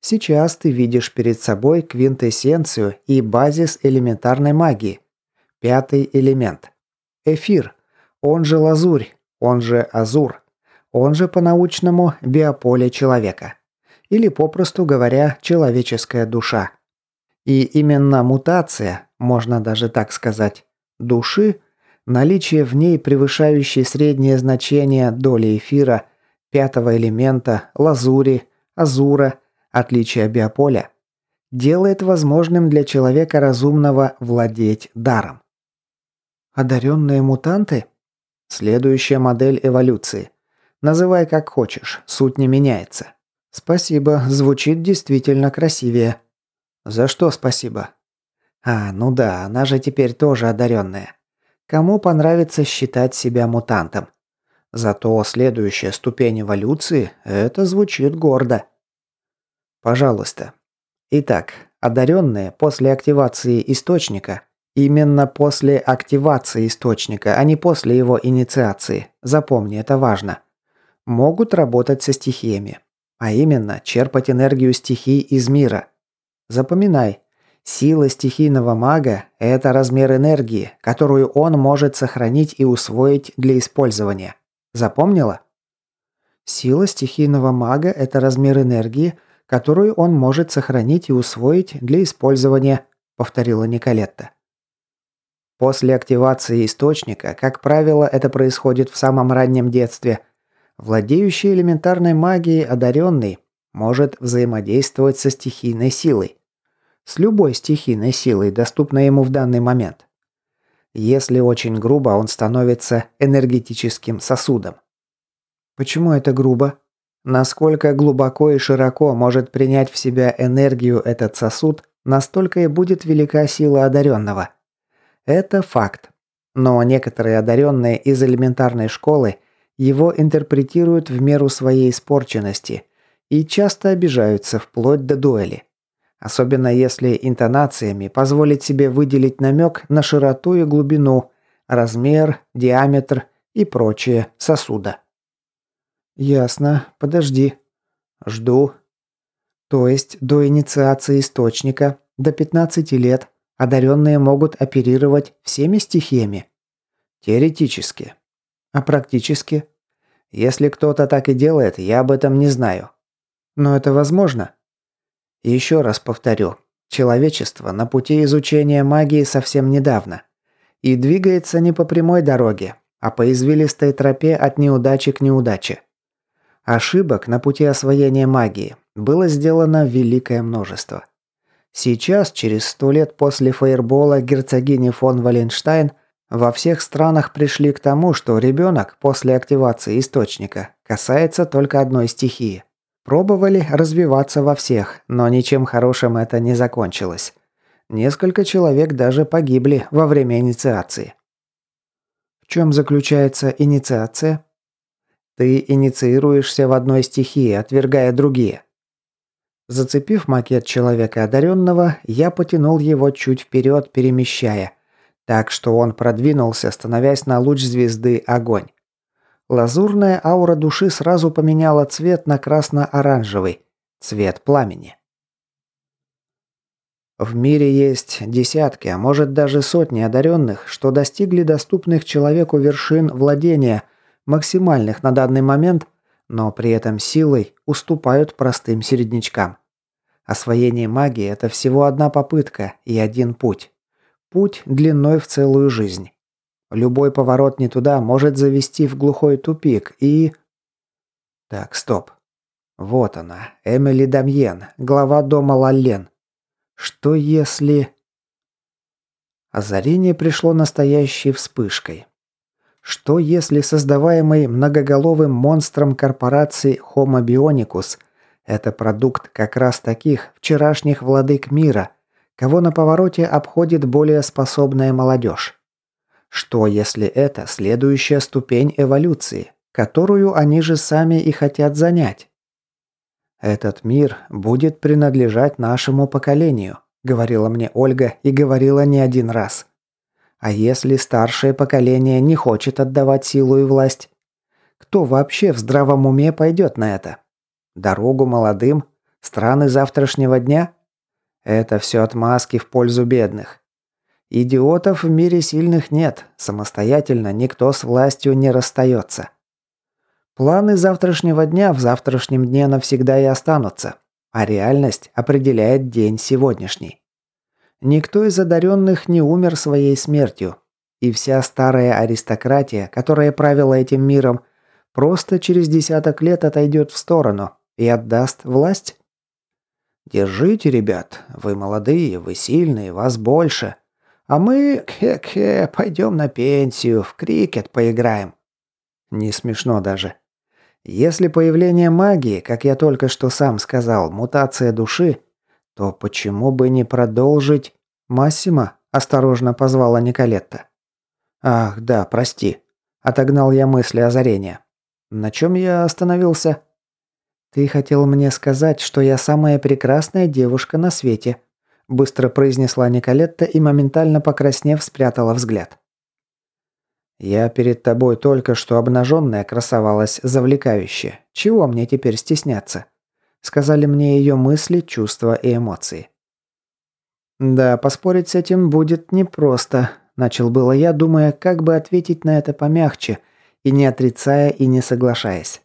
Сейчас ты видишь перед собой квинтэссенцию и базис элементарной магии. Пятый элемент. Эфир, он же лазурь, он же азур, он же по-научному биополе человека. Или, попросту говоря, человеческая душа. И именно мутация, можно даже так сказать, души – Наличие в ней превышающей среднее значение доли эфира, пятого элемента, лазури, азура, отличия биополя, делает возможным для человека разумного владеть даром. Одаренные мутанты? Следующая модель эволюции. Называй как хочешь, суть не меняется. Спасибо, звучит действительно красивее. За что спасибо? А, ну да, она же теперь тоже одаренная. Кому понравится считать себя мутантом? Зато следующая ступень эволюции – это звучит гордо. Пожалуйста. Итак, одаренные после активации источника, именно после активации источника, а не после его инициации, запомни, это важно, могут работать со стихиями. А именно, черпать энергию стихий из мира. Запоминай, Сила стихийного мага – это размер энергии, которую он может сохранить и усвоить для использования. Запомнила? Сила стихийного мага – это размер энергии, которую он может сохранить и усвоить для использования, повторила Николетта. После активации источника, как правило, это происходит в самом раннем детстве. Владеющий элементарной магией одаренный может взаимодействовать со стихийной силой с любой стихийной силой, доступной ему в данный момент. Если очень грубо, он становится энергетическим сосудом. Почему это грубо? Насколько глубоко и широко может принять в себя энергию этот сосуд, настолько и будет велика сила одаренного. Это факт. Но некоторые одаренные из элементарной школы его интерпретируют в меру своей испорченности и часто обижаются вплоть до дуэли. Особенно если интонациями позволить себе выделить намек на широту и глубину, размер, диаметр и прочее сосуда. «Ясно. Подожди». «Жду». «То есть до инициации источника, до 15 лет, одаренные могут оперировать всеми стихиями?» «Теоретически. А практически?» «Если кто-то так и делает, я об этом не знаю». «Но это возможно?» Еще раз повторю. Человечество на пути изучения магии совсем недавно. И двигается не по прямой дороге, а по извилистой тропе от неудачи к неудаче. Ошибок на пути освоения магии было сделано великое множество. Сейчас, через сто лет после фейербола герцогини фон Валенштайн, во всех странах пришли к тому, что ребенок после активации источника касается только одной стихии. Пробовали развиваться во всех, но ничем хорошим это не закончилось. Несколько человек даже погибли во время инициации. В чем заключается инициация? Ты инициируешься в одной стихии, отвергая другие. Зацепив макет человека одаренного, я потянул его чуть вперед, перемещая, так что он продвинулся, становясь на луч звезды огонь. Лазурная аура души сразу поменяла цвет на красно-оранжевый, цвет пламени. В мире есть десятки, а может даже сотни одаренных, что достигли доступных человеку вершин владения, максимальных на данный момент, но при этом силой уступают простым середнячкам. Освоение магии – это всего одна попытка и один путь. Путь длиной в целую жизнь. Любой поворот не туда может завести в глухой тупик и... Так, стоп. Вот она, Эмили Дамьен, глава дома Лаллен. Что если... Озарение пришло настоящей вспышкой. Что если создаваемый многоголовым монстром корпорации Homo Bionicus – это продукт как раз таких вчерашних владык мира, кого на повороте обходит более способная молодежь? Что если это следующая ступень эволюции, которую они же сами и хотят занять? Этот мир будет принадлежать нашему поколению, говорила мне Ольга и говорила не один раз. А если старшее поколение не хочет отдавать силу и власть? Кто вообще в здравом уме пойдет на это? Дорогу молодым? Страны завтрашнего дня? Это все отмазки в пользу бедных. Идиотов в мире сильных нет, самостоятельно никто с властью не расстается. Планы завтрашнего дня в завтрашнем дне навсегда и останутся, а реальность определяет день сегодняшний. Никто из одаренных не умер своей смертью, и вся старая аристократия, которая правила этим миром, просто через десяток лет отойдет в сторону и отдаст власть. Держите, ребят, вы молодые, вы сильные, вас больше. А мы, хе-хе, пойдем на пенсию, в крикет поиграем. Не смешно даже. Если появление магии, как я только что сам сказал, мутация души, то почему бы не продолжить... Массима осторожно позвала Николетта. Ах, да, прости. Отогнал я мысли озарения. На чем я остановился? Ты хотел мне сказать, что я самая прекрасная девушка на свете, быстро произнесла Николетта и моментально покраснев спрятала взгляд. Я перед тобой только что обнаженная красовалась завлекающе. Чего мне теперь стесняться? Сказали мне ее мысли, чувства и эмоции. Да, поспорить с этим будет непросто, начал было я, думая, как бы ответить на это помягче, и не отрицая и не соглашаясь.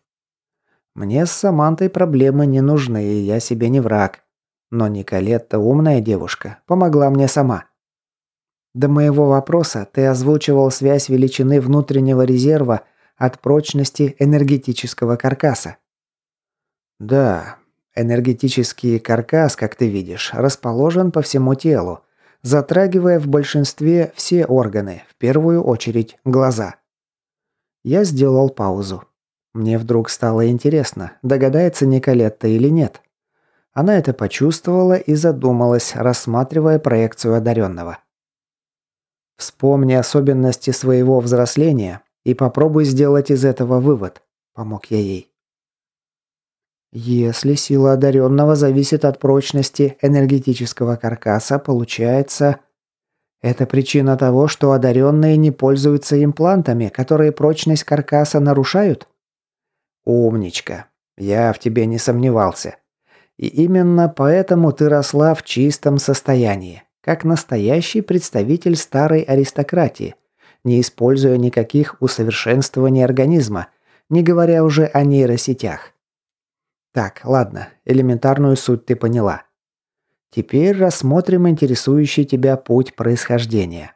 Мне с Самантой проблемы не нужны, и я себе не враг. Но Николетта умная девушка, помогла мне сама. До моего вопроса ты озвучивал связь величины внутреннего резерва от прочности энергетического каркаса. Да, энергетический каркас, как ты видишь, расположен по всему телу, затрагивая в большинстве все органы, в первую очередь глаза. Я сделал паузу. Мне вдруг стало интересно, догадается Николетта или нет. Она это почувствовала и задумалась, рассматривая проекцию одаренного. Вспомни особенности своего взросления И попробуй сделать из этого вывод. Помог я ей. Если сила одаренного зависит от прочности энергетического каркаса, получается... Это причина того, что одаренные не пользуются имплантами, которые прочность каркаса нарушают? Умничка. Я в тебе не сомневался. И именно поэтому ты росла в чистом состоянии, как настоящий представитель старой аристократии, не используя никаких усовершенствований организма, не говоря уже о нейросетях. Так, ладно, элементарную суть ты поняла. Теперь рассмотрим интересующий тебя путь происхождения.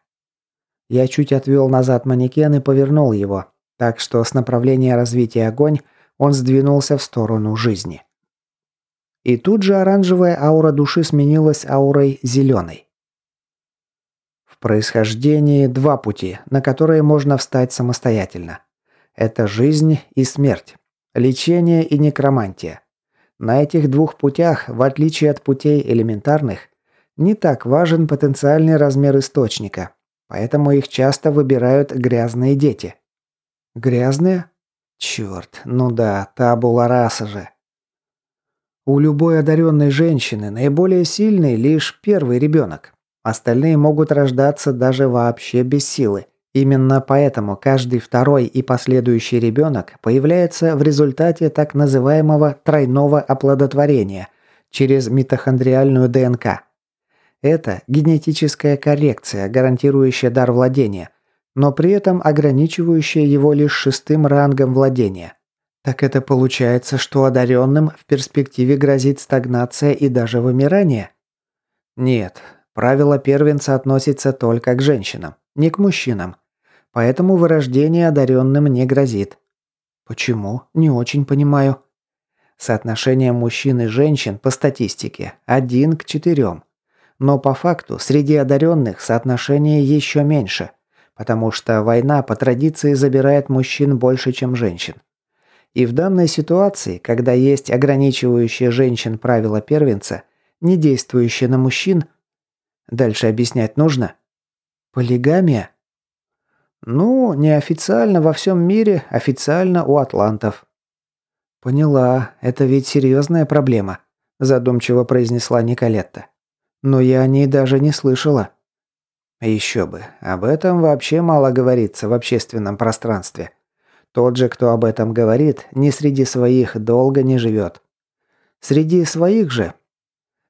Я чуть отвел назад манекен и повернул его, так что с направления развития огонь он сдвинулся в сторону жизни. И тут же оранжевая аура души сменилась аурой зеленой. В происхождении два пути, на которые можно встать самостоятельно. Это жизнь и смерть, лечение и некромантия. На этих двух путях, в отличие от путей элементарных, не так важен потенциальный размер источника, поэтому их часто выбирают грязные дети. Грязные? Черт, ну да, табула раса же. У любой одаренной женщины наиболее сильный лишь первый ребенок. Остальные могут рождаться даже вообще без силы. Именно поэтому каждый второй и последующий ребенок появляется в результате так называемого тройного оплодотворения через митохондриальную ДНК. Это генетическая коррекция, гарантирующая дар владения, но при этом ограничивающая его лишь шестым рангом владения. Так это получается, что одаренным в перспективе грозит стагнация и даже вымирание? Нет, правило первенца относится только к женщинам, не к мужчинам. Поэтому вырождение одаренным не грозит. Почему? Не очень понимаю. Соотношение мужчин и женщин по статистике один к четырем. Но по факту среди одаренных соотношение еще меньше, потому что война по традиции забирает мужчин больше, чем женщин. И в данной ситуации, когда есть ограничивающие женщин правила первенца, не действующие на мужчин, дальше объяснять нужно? Полигамия? Ну, неофициально во всем мире, официально у атлантов. Поняла, это ведь серьезная проблема, задумчиво произнесла Николетта. Но я о ней даже не слышала. Еще бы, об этом вообще мало говорится в общественном пространстве. Тот же, кто об этом говорит, ни среди своих долго не живет. Среди своих же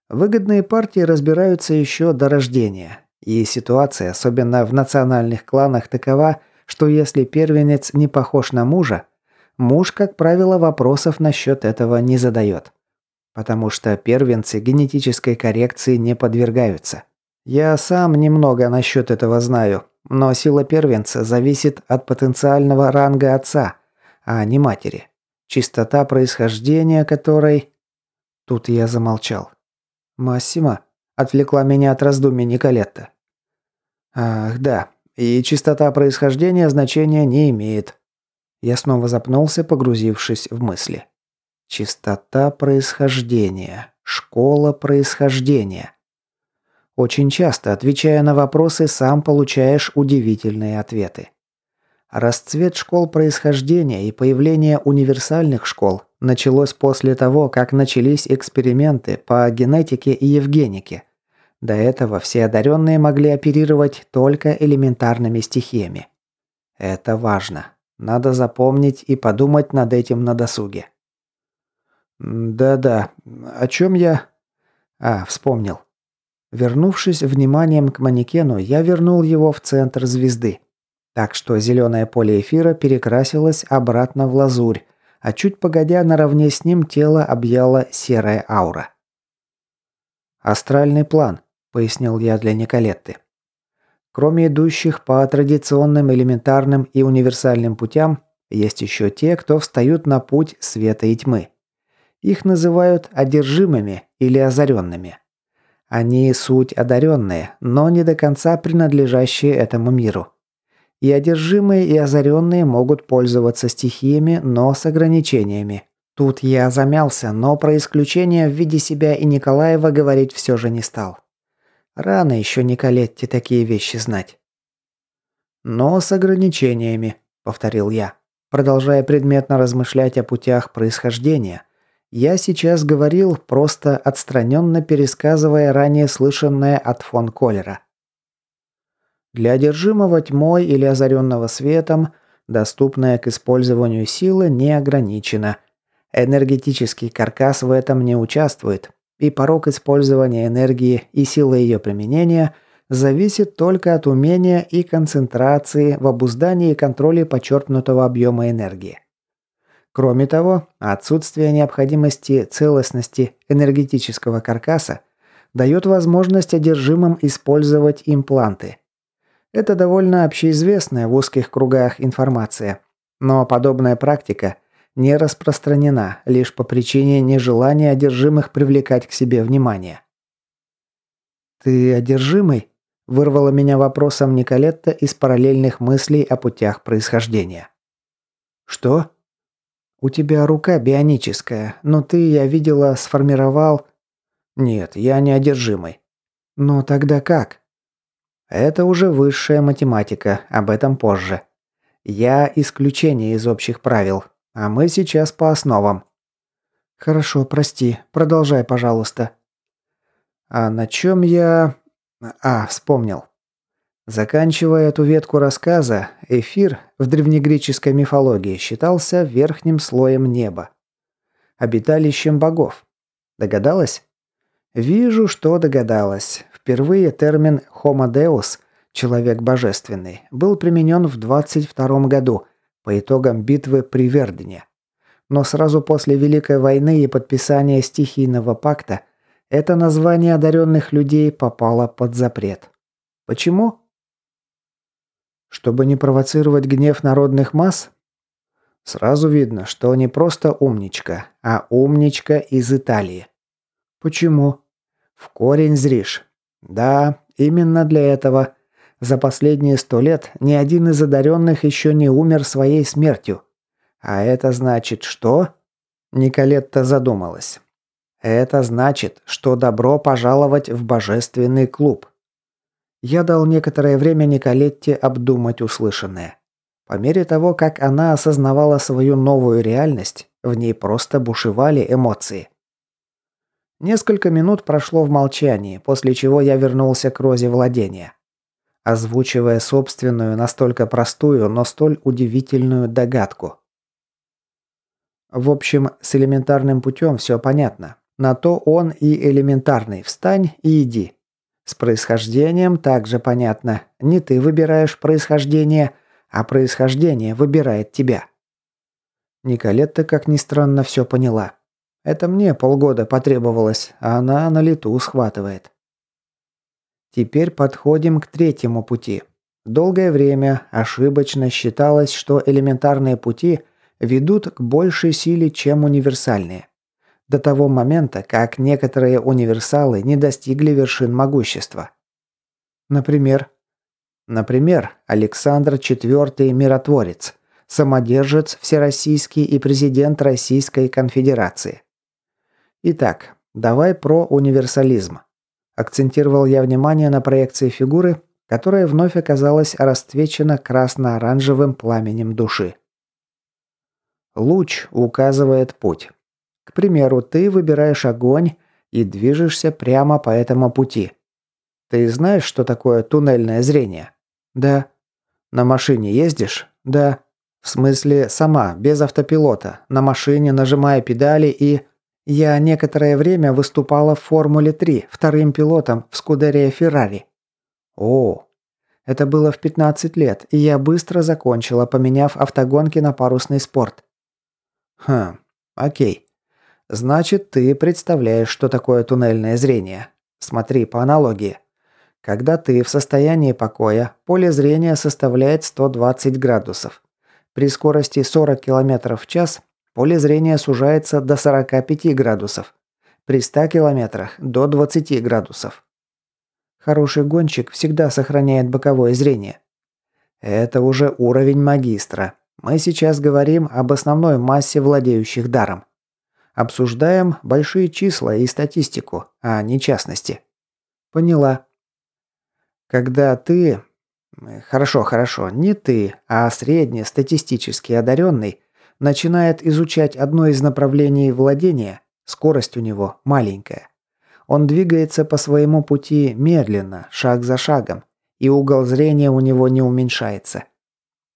выгодные партии разбираются еще до рождения, и ситуация, особенно в национальных кланах, такова, что если первенец не похож на мужа, муж, как правило, вопросов насчет этого не задает. Потому что первенцы генетической коррекции не подвергаются. Я сам немного насчет этого знаю, но сила первенца зависит от потенциального ранга отца, а не матери. Чистота происхождения которой... Тут я замолчал. «Массимо?» Отвлекла меня от раздумий Николетта. Ах, да. И чистота происхождения значения не имеет. Я снова запнулся, погрузившись в мысли. Чистота происхождения. Школа происхождения. Очень часто, отвечая на вопросы, сам получаешь удивительные ответы. Расцвет школ происхождения и появление универсальных школ началось после того, как начались эксперименты по генетике и евгенике. До этого все одаренные могли оперировать только элементарными стихиями. Это важно. Надо запомнить и подумать над этим на досуге. Да-да, о чем я... А, вспомнил. Вернувшись вниманием к манекену, я вернул его в центр звезды. Так что зеленое поле эфира перекрасилось обратно в лазурь, а чуть погодя наравне с ним тело объяла серая аура. Астральный план пояснил я для Николетты. Кроме идущих по традиционным элементарным и универсальным путям, есть еще те, кто встают на путь света и тьмы. Их называют одержимыми или озаренными. Они суть одаренные, но не до конца принадлежащие этому миру. И одержимые, и озаренные могут пользоваться стихиями, но с ограничениями. Тут я замялся, но про исключение в виде себя и Николаева говорить все же не стал. Рано еще Николетте такие вещи знать. Но с ограничениями, повторил я, продолжая предметно размышлять о путях происхождения. Я сейчас говорил, просто отстраненно пересказывая ранее слышанное от фон Коллера. Для одержимого тьмой или озаренного светом доступная к использованию сила не ограничена. Энергетический каркас в этом не участвует, и порог использования энергии и силы ее применения зависит только от умения и концентрации в обуздании и контроле подчеркнутого объема энергии. Кроме того, отсутствие необходимости целостности энергетического каркаса дает возможность одержимым использовать импланты. Это довольно общеизвестная в узких кругах информация, но подобная практика не распространена лишь по причине нежелания одержимых привлекать к себе внимание. «Ты одержимый?» – вырвала меня вопросом Николетта из параллельных мыслей о путях происхождения. «Что?» «У тебя рука бионическая, но ты, я видела, сформировал...» «Нет, я не одержимый». «Но тогда как?» «Это уже высшая математика, об этом позже. Я исключение из общих правил, а мы сейчас по основам». «Хорошо, прости. Продолжай, пожалуйста». «А на чем я...» «А, вспомнил». Заканчивая эту ветку рассказа, эфир в древнегреческой мифологии считался верхним слоем неба. Обиталищем богов. Догадалась? Вижу, что догадалась. Впервые термин «homo deus» – «человек божественный» был применен в 22 году – по итогам битвы при Вердене. Но сразу после Великой войны и подписания стихийного пакта это название одаренных людей попало под запрет. Почему? Чтобы не провоцировать гнев народных масс? Сразу видно, что не просто умничка, а умничка из Италии. Почему? В корень зришь. Да, именно для этого за последние сто лет ни один из одаренных еще не умер своей смертью. А это значит что? Николетта задумалась. Это значит, что добро пожаловать в божественный клуб. Я дал некоторое время Николетте обдумать услышанное. По мере того, как она осознавала свою новую реальность, в ней просто бушевали эмоции. Несколько минут прошло в молчании, после чего я вернулся к розе владения озвучивая собственную, настолько простую, но столь удивительную догадку. В общем, с элементарным путем все понятно. На то он и элементарный. Встань и иди. С происхождением также понятно. Не ты выбираешь происхождение, а происхождение выбирает тебя. Николетта, как ни странно, все поняла. Это мне полгода потребовалось, а она на лету схватывает. Теперь подходим к третьему пути. Долгое время ошибочно считалось, что элементарные пути ведут к большей силе, чем универсальные. До того момента, как некоторые универсалы не достигли вершин могущества. Например, например, Александр IV Миротворец, самодержец всероссийский и президент Российской Конфедерации. Итак, давай про универсализм. Акцентировал я внимание на проекции фигуры, которая вновь оказалась расцвечена красно-оранжевым пламенем души. Луч указывает путь. К примеру, ты выбираешь огонь и движешься прямо по этому пути. Ты знаешь, что такое туннельное зрение? Да. На машине ездишь? Да. В смысле, сама, без автопилота, на машине, нажимая педали и... Я некоторое время выступала в Формуле-3 вторым пилотом в Скудерия Феррари. О, это было в 15 лет, и я быстро закончила, поменяв автогонки на парусный спорт. Хм, окей. Значит, ты представляешь, что такое туннельное зрение. Смотри по аналогии. Когда ты в состоянии покоя, поле зрения составляет 120 градусов. При скорости 40 км в час Поле зрения сужается до 45 градусов. При 100 километрах – до 20 градусов. Хороший гонщик всегда сохраняет боковое зрение. Это уже уровень магистра. Мы сейчас говорим об основной массе владеющих даром. Обсуждаем большие числа и статистику, а не частности. Поняла. Когда ты... Хорошо, хорошо, не ты, а среднестатистически одаренный начинает изучать одно из направлений владения, скорость у него маленькая. Он двигается по своему пути медленно, шаг за шагом, и угол зрения у него не уменьшается.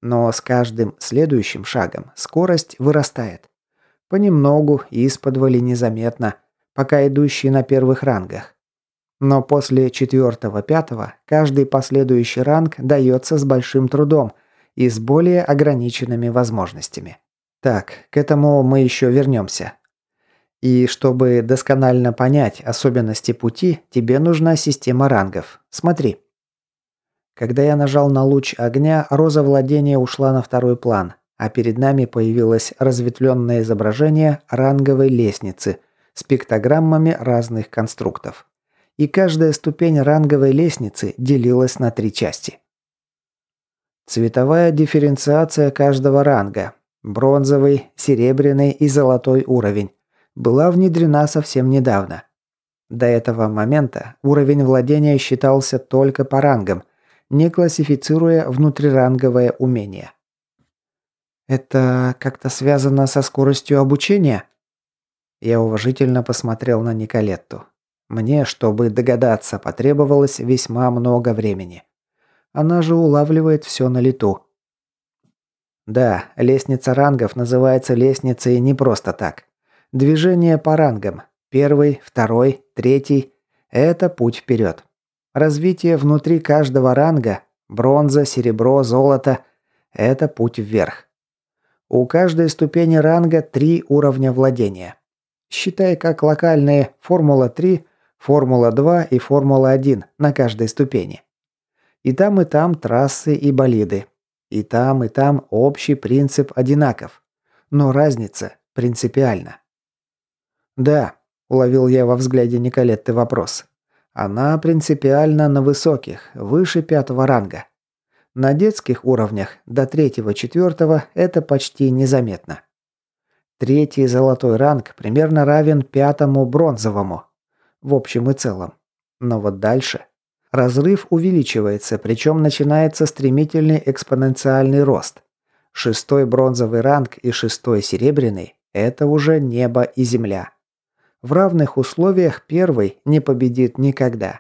Но с каждым следующим шагом скорость вырастает. Понемногу и исподволи незаметно, пока идущий на первых рангах. Но после четвертого-пятого каждый последующий ранг дается с большим трудом и с более ограниченными возможностями. Так, к этому мы еще вернемся. И чтобы досконально понять особенности пути, тебе нужна система рангов. Смотри. Когда я нажал на луч огня, роза владения ушла на второй план, а перед нами появилось разветвленное изображение ранговой лестницы с пиктограммами разных конструктов. И каждая ступень ранговой лестницы делилась на три части. Цветовая дифференциация каждого ранга. Бронзовый, серебряный и золотой уровень. Была внедрена совсем недавно. До этого момента уровень владения считался только по рангам, не классифицируя внутриранговое умение. «Это как-то связано со скоростью обучения?» Я уважительно посмотрел на Николетту. Мне, чтобы догадаться, потребовалось весьма много времени. Она же улавливает все на лету. Да, лестница рангов называется лестницей не просто так. Движение по рангам. Первый, второй, третий – это путь вперед. Развитие внутри каждого ранга – бронза, серебро, золото – это путь вверх. У каждой ступени ранга три уровня владения. Считай как локальные Формула-3, Формула-2 и Формула-1 на каждой ступени. И там, и там трассы и болиды. И там, и там общий принцип одинаков. Но разница принципиальна. «Да», – уловил я во взгляде Николетты вопрос. Она принципиально на высоких, выше пятого ранга. На детских уровнях до третьего-четвертого это почти незаметно. Третий золотой ранг примерно равен пятому бронзовому. В общем и целом. Но вот дальше. Разрыв увеличивается, причем начинается стремительный экспоненциальный рост. Шестой бронзовый ранг и шестой серебряный – это уже небо и земля. В равных условиях первый не победит никогда.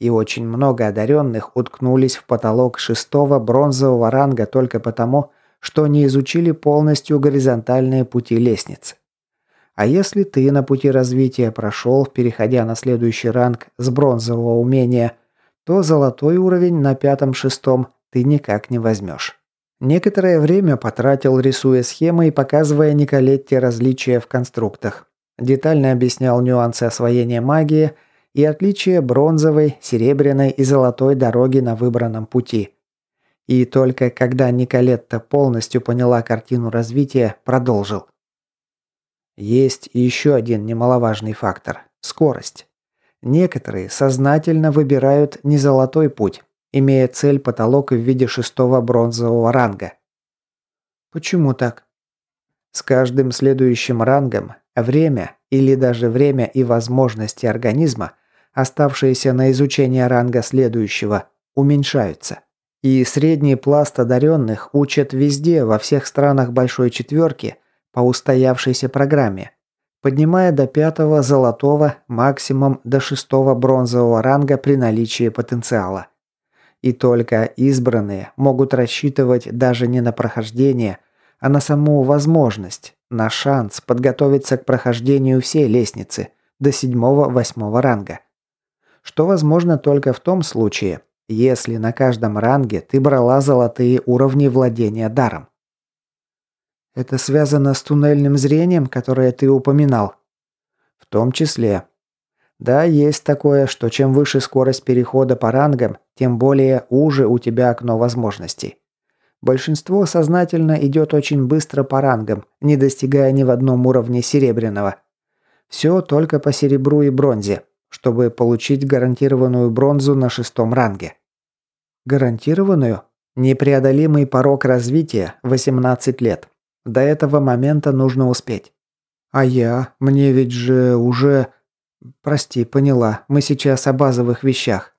И очень много одаренных уткнулись в потолок шестого бронзового ранга только потому, что не изучили полностью горизонтальные пути лестницы. А если ты на пути развития прошел, переходя на следующий ранг с бронзового умения, то золотой уровень на пятом-шестом ты никак не возьмешь. Некоторое время потратил, рисуя схемы и показывая Николетте различия в конструктах. Детально объяснял нюансы освоения магии и отличия бронзовой, серебряной и золотой дороги на выбранном пути. И только когда Николетта полностью поняла картину развития, продолжил. Есть еще один немаловажный фактор – скорость. Некоторые сознательно выбирают не золотой путь, имея цель потолок в виде шестого бронзового ранга. Почему так? С каждым следующим рангом время или даже время и возможности организма, оставшиеся на изучение ранга следующего, уменьшаются. И средний пласт одаренных учат везде, во всех странах Большой Четверки, по устоявшейся программе, поднимая до пятого золотого, максимум до шестого бронзового ранга при наличии потенциала. И только избранные могут рассчитывать даже не на прохождение – а на саму возможность, на шанс подготовиться к прохождению всей лестницы до седьмого-восьмого ранга. Что возможно только в том случае, если на каждом ранге ты брала золотые уровни владения даром. Это связано с туннельным зрением, которое ты упоминал. В том числе. Да, есть такое, что чем выше скорость перехода по рангам, тем более уже у тебя окно возможностей. Большинство сознательно идет очень быстро по рангам, не достигая ни в одном уровне серебряного. Все только по серебру и бронзе, чтобы получить гарантированную бронзу на шестом ранге. Гарантированную? Непреодолимый порог развития – 18 лет. До этого момента нужно успеть. А я? Мне ведь же уже... Прости, поняла. Мы сейчас о базовых вещах.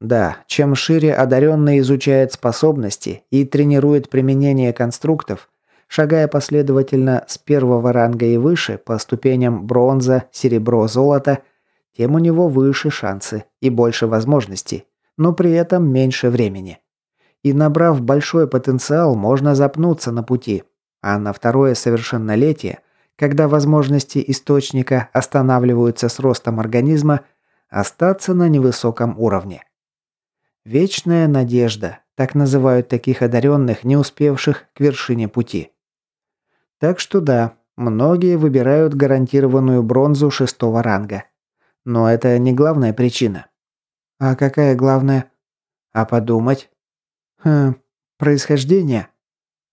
Да, чем шире одаренный изучает способности и тренирует применение конструктов, шагая последовательно с первого ранга и выше по ступеням бронза, серебро, золото, тем у него выше шансы и больше возможностей, но при этом меньше времени. И набрав большой потенциал, можно запнуться на пути, а на второе совершеннолетие, когда возможности источника останавливаются с ростом организма, остаться на невысоком уровне. Вечная надежда, так называют таких одаренных, не успевших к вершине пути. Так что да, многие выбирают гарантированную бронзу шестого ранга. Но это не главная причина. А какая главная? А подумать? Хм, происхождение?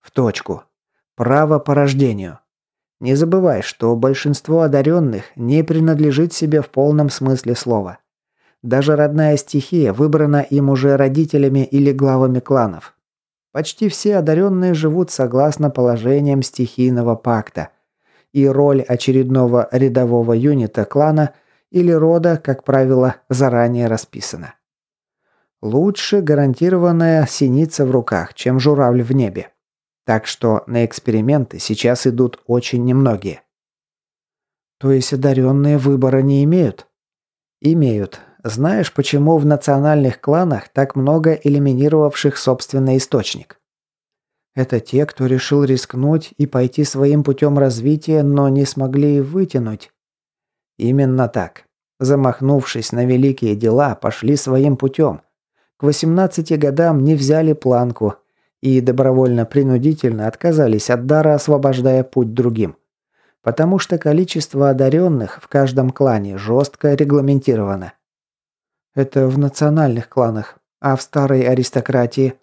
В точку. Право по рождению. Не забывай, что большинство одаренных не принадлежит себе в полном смысле слова. Даже родная стихия выбрана им уже родителями или главами кланов. Почти все одаренные живут согласно положениям стихийного пакта. И роль очередного рядового юнита клана или рода, как правило, заранее расписана. Лучше гарантированная синица в руках, чем журавль в небе. Так что на эксперименты сейчас идут очень немногие. То есть одаренные выбора не имеют? Имеют, знаешь, почему в национальных кланах так много элиминировавших собственный источник? Это те, кто решил рискнуть и пойти своим путем развития, но не смогли вытянуть. Именно так. Замахнувшись на великие дела, пошли своим путем. К 18 годам не взяли планку и добровольно-принудительно отказались от дара, освобождая путь другим. Потому что количество одаренных в каждом клане жестко регламентировано. Это в национальных кланах, а в старой аристократии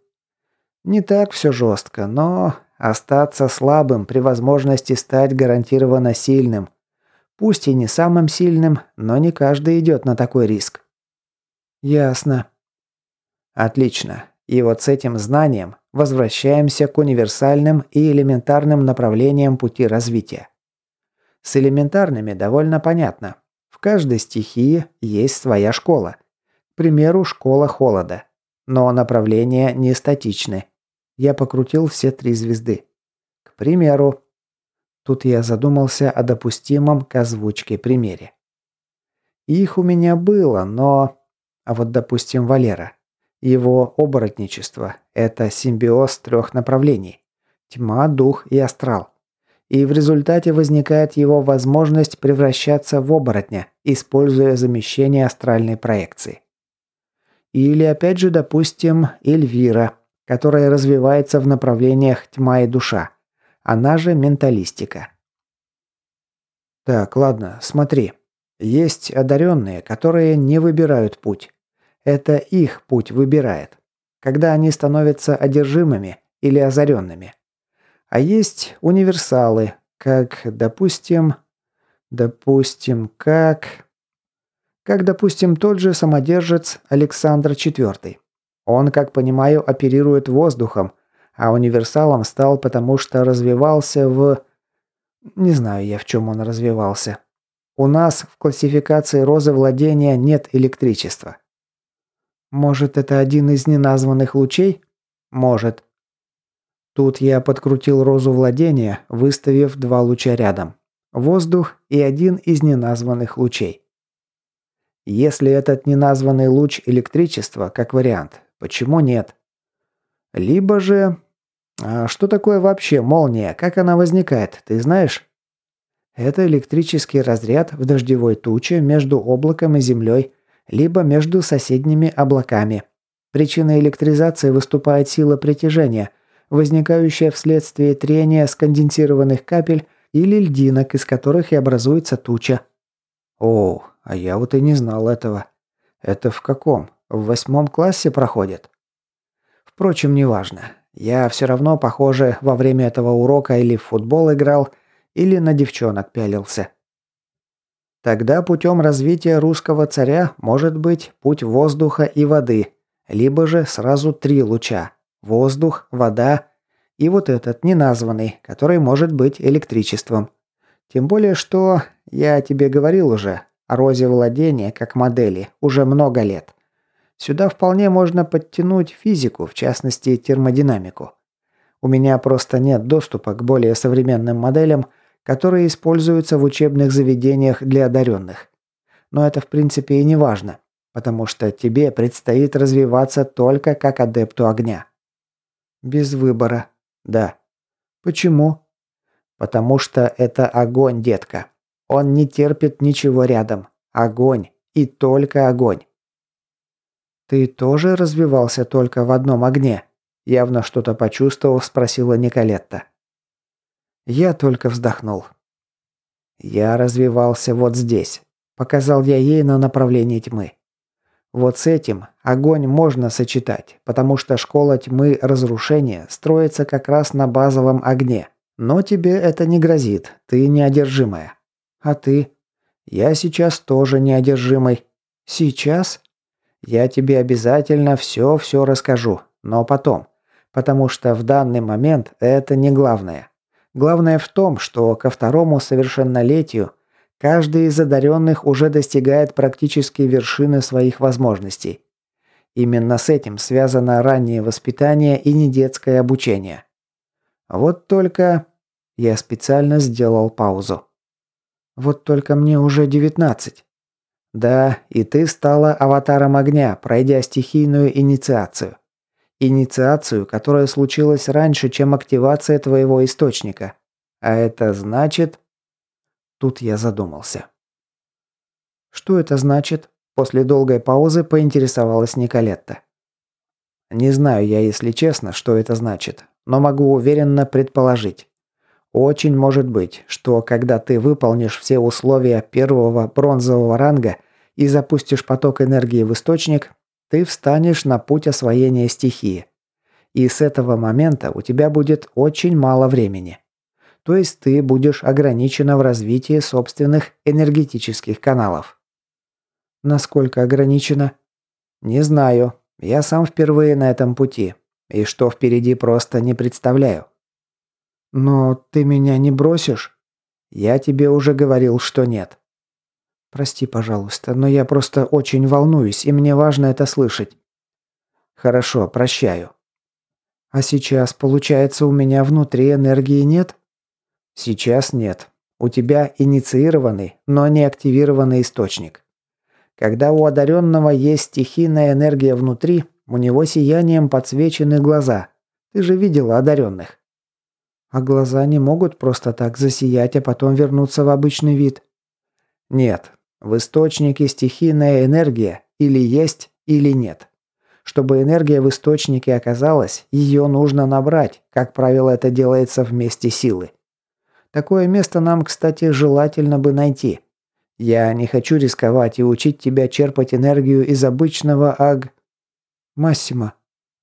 не так все жестко, но остаться слабым при возможности стать гарантированно сильным. Пусть и не самым сильным, но не каждый идет на такой риск. Ясно. Отлично. И вот с этим знанием возвращаемся к универсальным и элементарным направлениям пути развития. С элементарными довольно понятно. В каждой стихии есть своя школа примеру, школа холода. Но направления не статичны. Я покрутил все три звезды. К примеру. Тут я задумался о допустимом к озвучке примере. Их у меня было, но... А вот, допустим, Валера. Его оборотничество – это симбиоз трех направлений. Тьма, дух и астрал. И в результате возникает его возможность превращаться в оборотня, используя замещение астральной проекции. Или опять же, допустим, Эльвира, которая развивается в направлениях тьма и душа. Она же менталистика. Так, ладно, смотри. Есть одаренные, которые не выбирают путь. Это их путь выбирает. Когда они становятся одержимыми или озаренными. А есть универсалы, как, допустим... Допустим, как... Как, допустим, тот же самодержец Александр IV. Он, как понимаю, оперирует воздухом, а универсалом стал потому, что развивался в... Не знаю я, в чем он развивался. У нас в классификации розы владения нет электричества. Может, это один из неназванных лучей? Может. Тут я подкрутил розу владения, выставив два луча рядом. Воздух и один из неназванных лучей. Если этот неназванный луч электричества, как вариант, почему нет? Либо же... А что такое вообще молния? Как она возникает, ты знаешь? Это электрический разряд в дождевой туче между облаком и землей, либо между соседними облаками. Причиной электризации выступает сила притяжения, возникающая вследствие трения сконденсированных капель или льдинок, из которых и образуется туча. О, а я вот и не знал этого. Это в каком? В восьмом классе проходит? Впрочем, неважно. Я все равно, похоже, во время этого урока или в футбол играл, или на девчонок пялился. Тогда путем развития русского царя может быть путь воздуха и воды, либо же сразу три луча – воздух, вода и вот этот неназванный, который может быть электричеством. Тем более, что, я тебе говорил уже, о розе владения как модели уже много лет. Сюда вполне можно подтянуть физику, в частности термодинамику. У меня просто нет доступа к более современным моделям, которые используются в учебных заведениях для одаренных. Но это в принципе и не важно, потому что тебе предстоит развиваться только как адепту огня. Без выбора. Да. Почему? Потому что это огонь, детка. Он не терпит ничего рядом. Огонь. И только огонь. Ты тоже развивался только в одном огне? Явно что-то почувствовав, спросила Николетта. Я только вздохнул. Я развивался вот здесь. Показал я ей на направлении тьмы. Вот с этим огонь можно сочетать, потому что школа тьмы разрушения строится как раз на базовом огне. Но тебе это не грозит, ты неодержимая. А ты? Я сейчас тоже неодержимый. Сейчас? Я тебе обязательно все-все расскажу, но потом. Потому что в данный момент это не главное. Главное в том, что ко второму совершеннолетию каждый из одаренных уже достигает практически вершины своих возможностей. Именно с этим связано раннее воспитание и недетское обучение. Вот только... Я специально сделал паузу. Вот только мне уже девятнадцать. Да, и ты стала аватаром огня, пройдя стихийную инициацию. Инициацию, которая случилась раньше, чем активация твоего источника. А это значит... Тут я задумался. Что это значит? После долгой паузы поинтересовалась Николетта. Не знаю я, если честно, что это значит, но могу уверенно предположить. Очень может быть, что когда ты выполнишь все условия первого бронзового ранга и запустишь поток энергии в источник, ты встанешь на путь освоения стихии. И с этого момента у тебя будет очень мало времени. То есть ты будешь ограничена в развитии собственных энергетических каналов. Насколько ограничена? Не знаю. Я сам впервые на этом пути. И что впереди просто не представляю. Но ты меня не бросишь? Я тебе уже говорил, что нет. Прости, пожалуйста, но я просто очень волнуюсь, и мне важно это слышать. Хорошо, прощаю. А сейчас, получается, у меня внутри энергии нет? Сейчас нет. У тебя инициированный, но не активированный источник. Когда у одаренного есть стихийная энергия внутри, у него сиянием подсвечены глаза. Ты же видела одаренных. А глаза не могут просто так засиять, а потом вернуться в обычный вид. Нет, в источнике стихийная энергия или есть, или нет. Чтобы энергия в источнике оказалась, ее нужно набрать, как правило, это делается вместе силы. Такое место нам, кстати, желательно бы найти. Я не хочу рисковать и учить тебя черпать энергию из обычного аг... Массимо.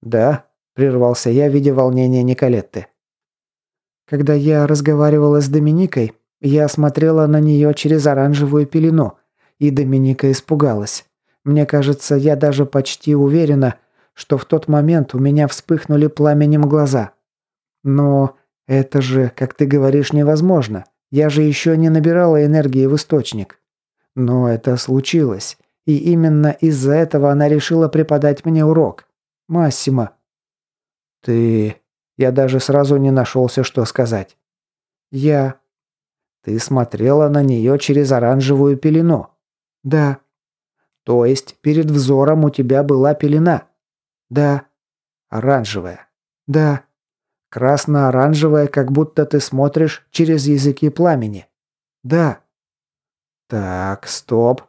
Да, прервался я, видя волнение Николетты. Когда я разговаривала с Доминикой, я смотрела на нее через оранжевую пелену, и Доминика испугалась. Мне кажется, я даже почти уверена, что в тот момент у меня вспыхнули пламенем глаза. Но это же, как ты говоришь, невозможно. Я же еще не набирала энергии в источник. Но это случилось. И именно из-за этого она решила преподать мне урок. Массимо. Ты... Я даже сразу не нашелся, что сказать. Я... Ты смотрела на нее через оранжевую пелену. Да. То есть перед взором у тебя была пелена? Да. Оранжевая? Да. Красно-оранжевая, как будто ты смотришь через языки пламени? Да. Так, стоп.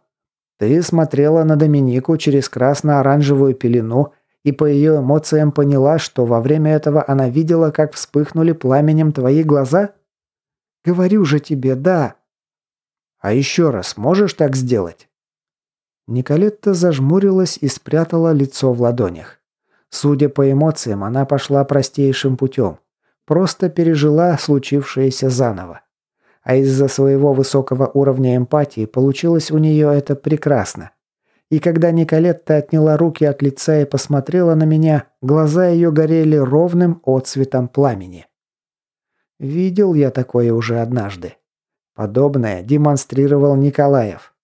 Ты смотрела на Доминику через красно-оранжевую пелену и по ее эмоциям поняла, что во время этого она видела, как вспыхнули пламенем твои глаза? Говорю же тебе, да. А еще раз можешь так сделать?» Николетта зажмурилась и спрятала лицо в ладонях. Судя по эмоциям, она пошла простейшим путем. Просто пережила случившееся заново. А из-за своего высокого уровня эмпатии получилось у нее это прекрасно. И когда Николетта отняла руки от лица и посмотрела на меня, глаза ее горели ровным отцветом пламени. Видел я такое уже однажды. Подобное демонстрировал Николаев.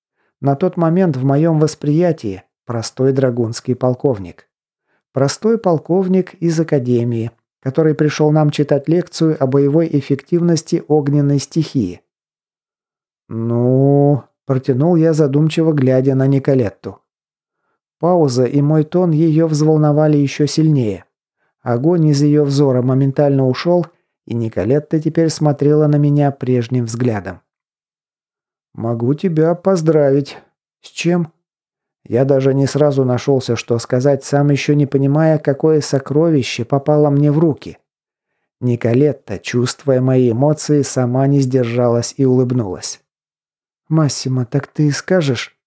На тот момент в моем восприятии простой драгунский полковник. Простой полковник из академии, который пришел нам читать лекцию о боевой эффективности огненной стихии. «Ну...» – протянул я задумчиво, глядя на Николетту. Пауза и мой тон ее взволновали еще сильнее. Огонь из ее взора моментально ушел, и Николетта теперь смотрела на меня прежним взглядом. «Могу тебя поздравить. С чем?» Я даже не сразу нашелся, что сказать, сам еще не понимая, какое сокровище попало мне в руки. Николетта, чувствуя мои эмоции, сама не сдержалась и улыбнулась. «Массимо, так ты скажешь?»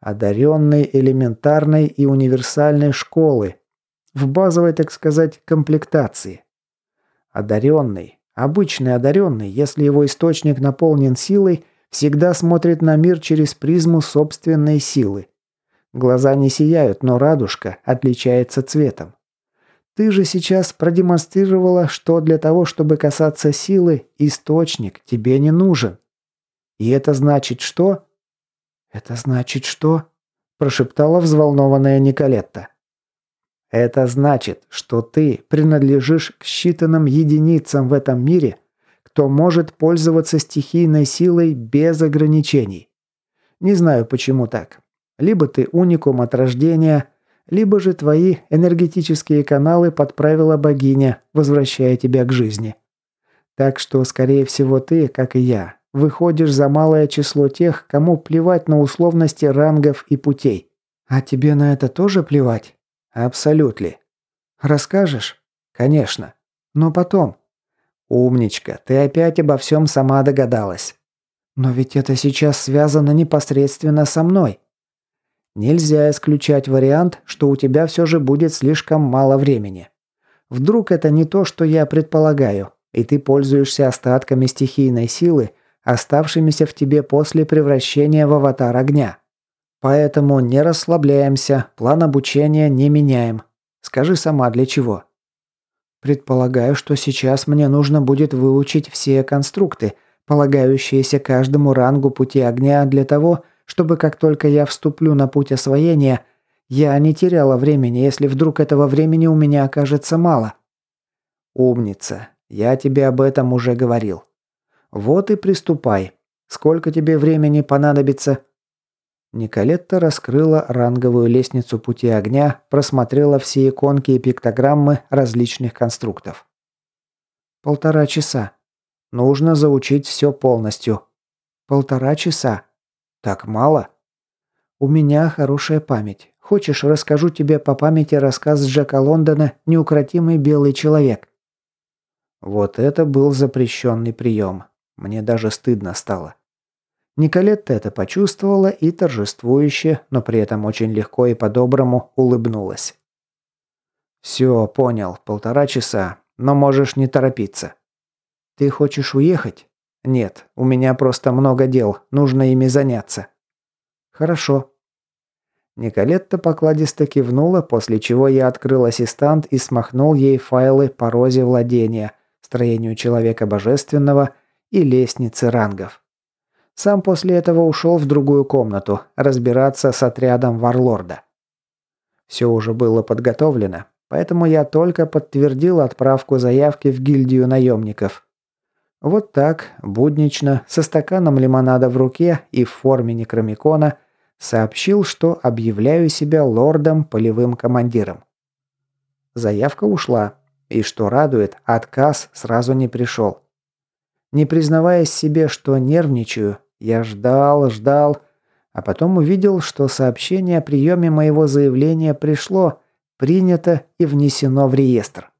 Одаренной элементарной и универсальной школы. В базовой, так сказать, комплектации. Одаренный, обычный одаренный, если его источник наполнен силой, всегда смотрит на мир через призму собственной силы. Глаза не сияют, но радужка отличается цветом. Ты же сейчас продемонстрировала, что для того, чтобы касаться силы, источник тебе не нужен. И это значит что? Это значит что? прошептала взволнованная Николетта. Это значит, что ты принадлежишь к считанным единицам в этом мире, кто может пользоваться стихийной силой без ограничений. Не знаю, почему так. Либо ты уникум от рождения, либо же твои энергетические каналы подправила богиня, возвращая тебя к жизни. Так что, скорее всего, ты, как и я, выходишь за малое число тех, кому плевать на условности рангов и путей. А тебе на это тоже плевать? Абсолютно. Расскажешь? Конечно. Но потом. Умничка, ты опять обо всем сама догадалась. Но ведь это сейчас связано непосредственно со мной. Нельзя исключать вариант, что у тебя все же будет слишком мало времени. Вдруг это не то, что я предполагаю, и ты пользуешься остатками стихийной силы, оставшимися в тебе после превращения в аватар огня. Поэтому не расслабляемся, план обучения не меняем. Скажи сама, для чего? Предполагаю, что сейчас мне нужно будет выучить все конструкты, полагающиеся каждому рангу пути огня для того, чтобы как только я вступлю на путь освоения, я не теряла времени, если вдруг этого времени у меня окажется мало. Умница. Я тебе об этом уже говорил. Вот и приступай. Сколько тебе времени понадобится? Николетта раскрыла ранговую лестницу пути огня, просмотрела все иконки и пиктограммы различных конструктов. Полтора часа. Нужно заучить все полностью. Полтора часа. Так мало? У меня хорошая память. Хочешь, расскажу тебе по памяти рассказ Джека Лондона «Неукротимый белый человек». Вот это был запрещенный прием. Мне даже стыдно стало. Николетта это почувствовала и торжествующе, но при этом очень легко и по-доброму улыбнулась. «Все, понял. Полтора часа. Но можешь не торопиться». «Ты хочешь уехать?» «Нет, у меня просто много дел. Нужно ими заняться». «Хорошо». Николетта покладисто кивнула, после чего я открыл ассистант и смахнул ей файлы по розе владения, строению человека божественного и лестницы рангов. Сам после этого ушел в другую комнату, разбираться с отрядом варлорда. Все уже было подготовлено, поэтому я только подтвердил отправку заявки в гильдию наемников. Вот так, буднично, со стаканом лимонада в руке и в форме некромикона, сообщил, что объявляю себя лордом полевым командиром. Заявка ушла, и что радует, отказ сразу не пришел. Не признаваясь себе, что нервничаю, я ждал, ждал, а потом увидел, что сообщение о приеме моего заявления пришло, принято и внесено в реестр.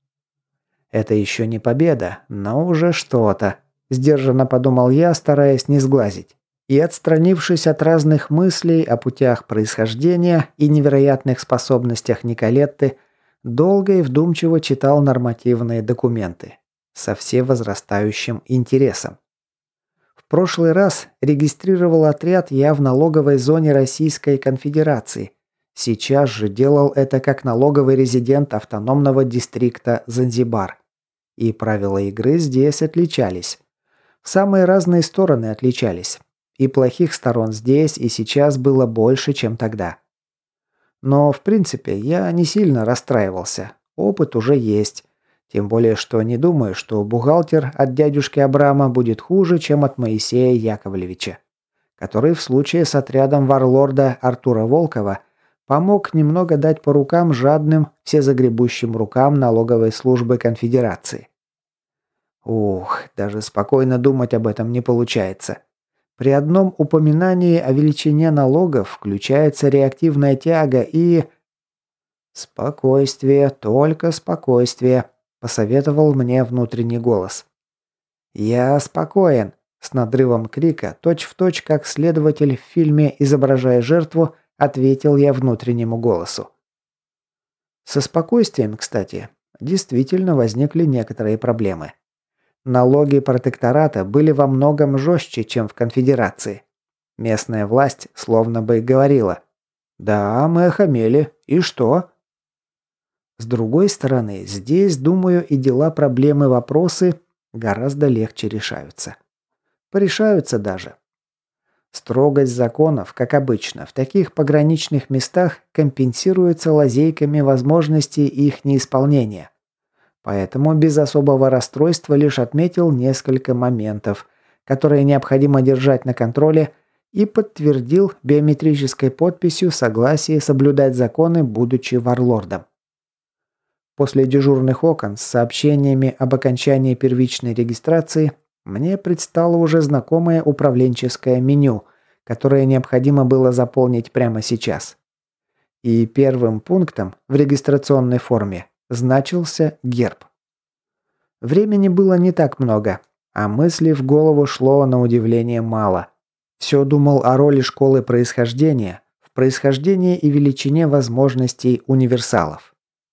Это еще не победа, но уже что-то, сдержанно подумал я, стараясь не сглазить. И отстранившись от разных мыслей о путях происхождения и невероятных способностях Николетты, долго и вдумчиво читал нормативные документы со всевозрастающим интересом. В прошлый раз регистрировал отряд я в налоговой зоне Российской Конфедерации. Сейчас же делал это как налоговый резидент автономного дистрикта Занзибар. И правила игры здесь отличались. В самые разные стороны отличались. И плохих сторон здесь и сейчас было больше, чем тогда. Но, в принципе, я не сильно расстраивался. Опыт уже есть. Тем более, что не думаю, что бухгалтер от дядюшки Абрама будет хуже, чем от Моисея Яковлевича, который в случае с отрядом варлорда Артура Волкова помог немного дать по рукам жадным, всезагребущим рукам налоговой службы конфедерации. Ух, даже спокойно думать об этом не получается. При одном упоминании о величине налогов включается реактивная тяга и... «Спокойствие, только спокойствие», – посоветовал мне внутренний голос. «Я спокоен», – с надрывом крика, точь-в-точь, точь, как следователь в фильме «Изображая жертву», ответил я внутреннему голосу. Со спокойствием, кстати, действительно возникли некоторые проблемы. Налоги протектората были во многом жестче, чем в конфедерации. Местная власть словно бы говорила «Да, мы охамели. И что?» С другой стороны, здесь, думаю, и дела, проблемы, вопросы гораздо легче решаются. Порешаются даже. Строгость законов, как обычно, в таких пограничных местах компенсируется лазейками возможностей их неисполнения. Поэтому без особого расстройства лишь отметил несколько моментов, которые необходимо держать на контроле и подтвердил биометрической подписью согласие соблюдать законы, будучи варлордом. После дежурных окон с сообщениями об окончании первичной регистрации мне предстало уже знакомое управленческое меню, которое необходимо было заполнить прямо сейчас. И первым пунктом в регистрационной форме значился герб. Времени было не так много, а мысли в голову шло на удивление мало. Все думал о роли школы происхождения, в происхождении и величине возможностей универсалов.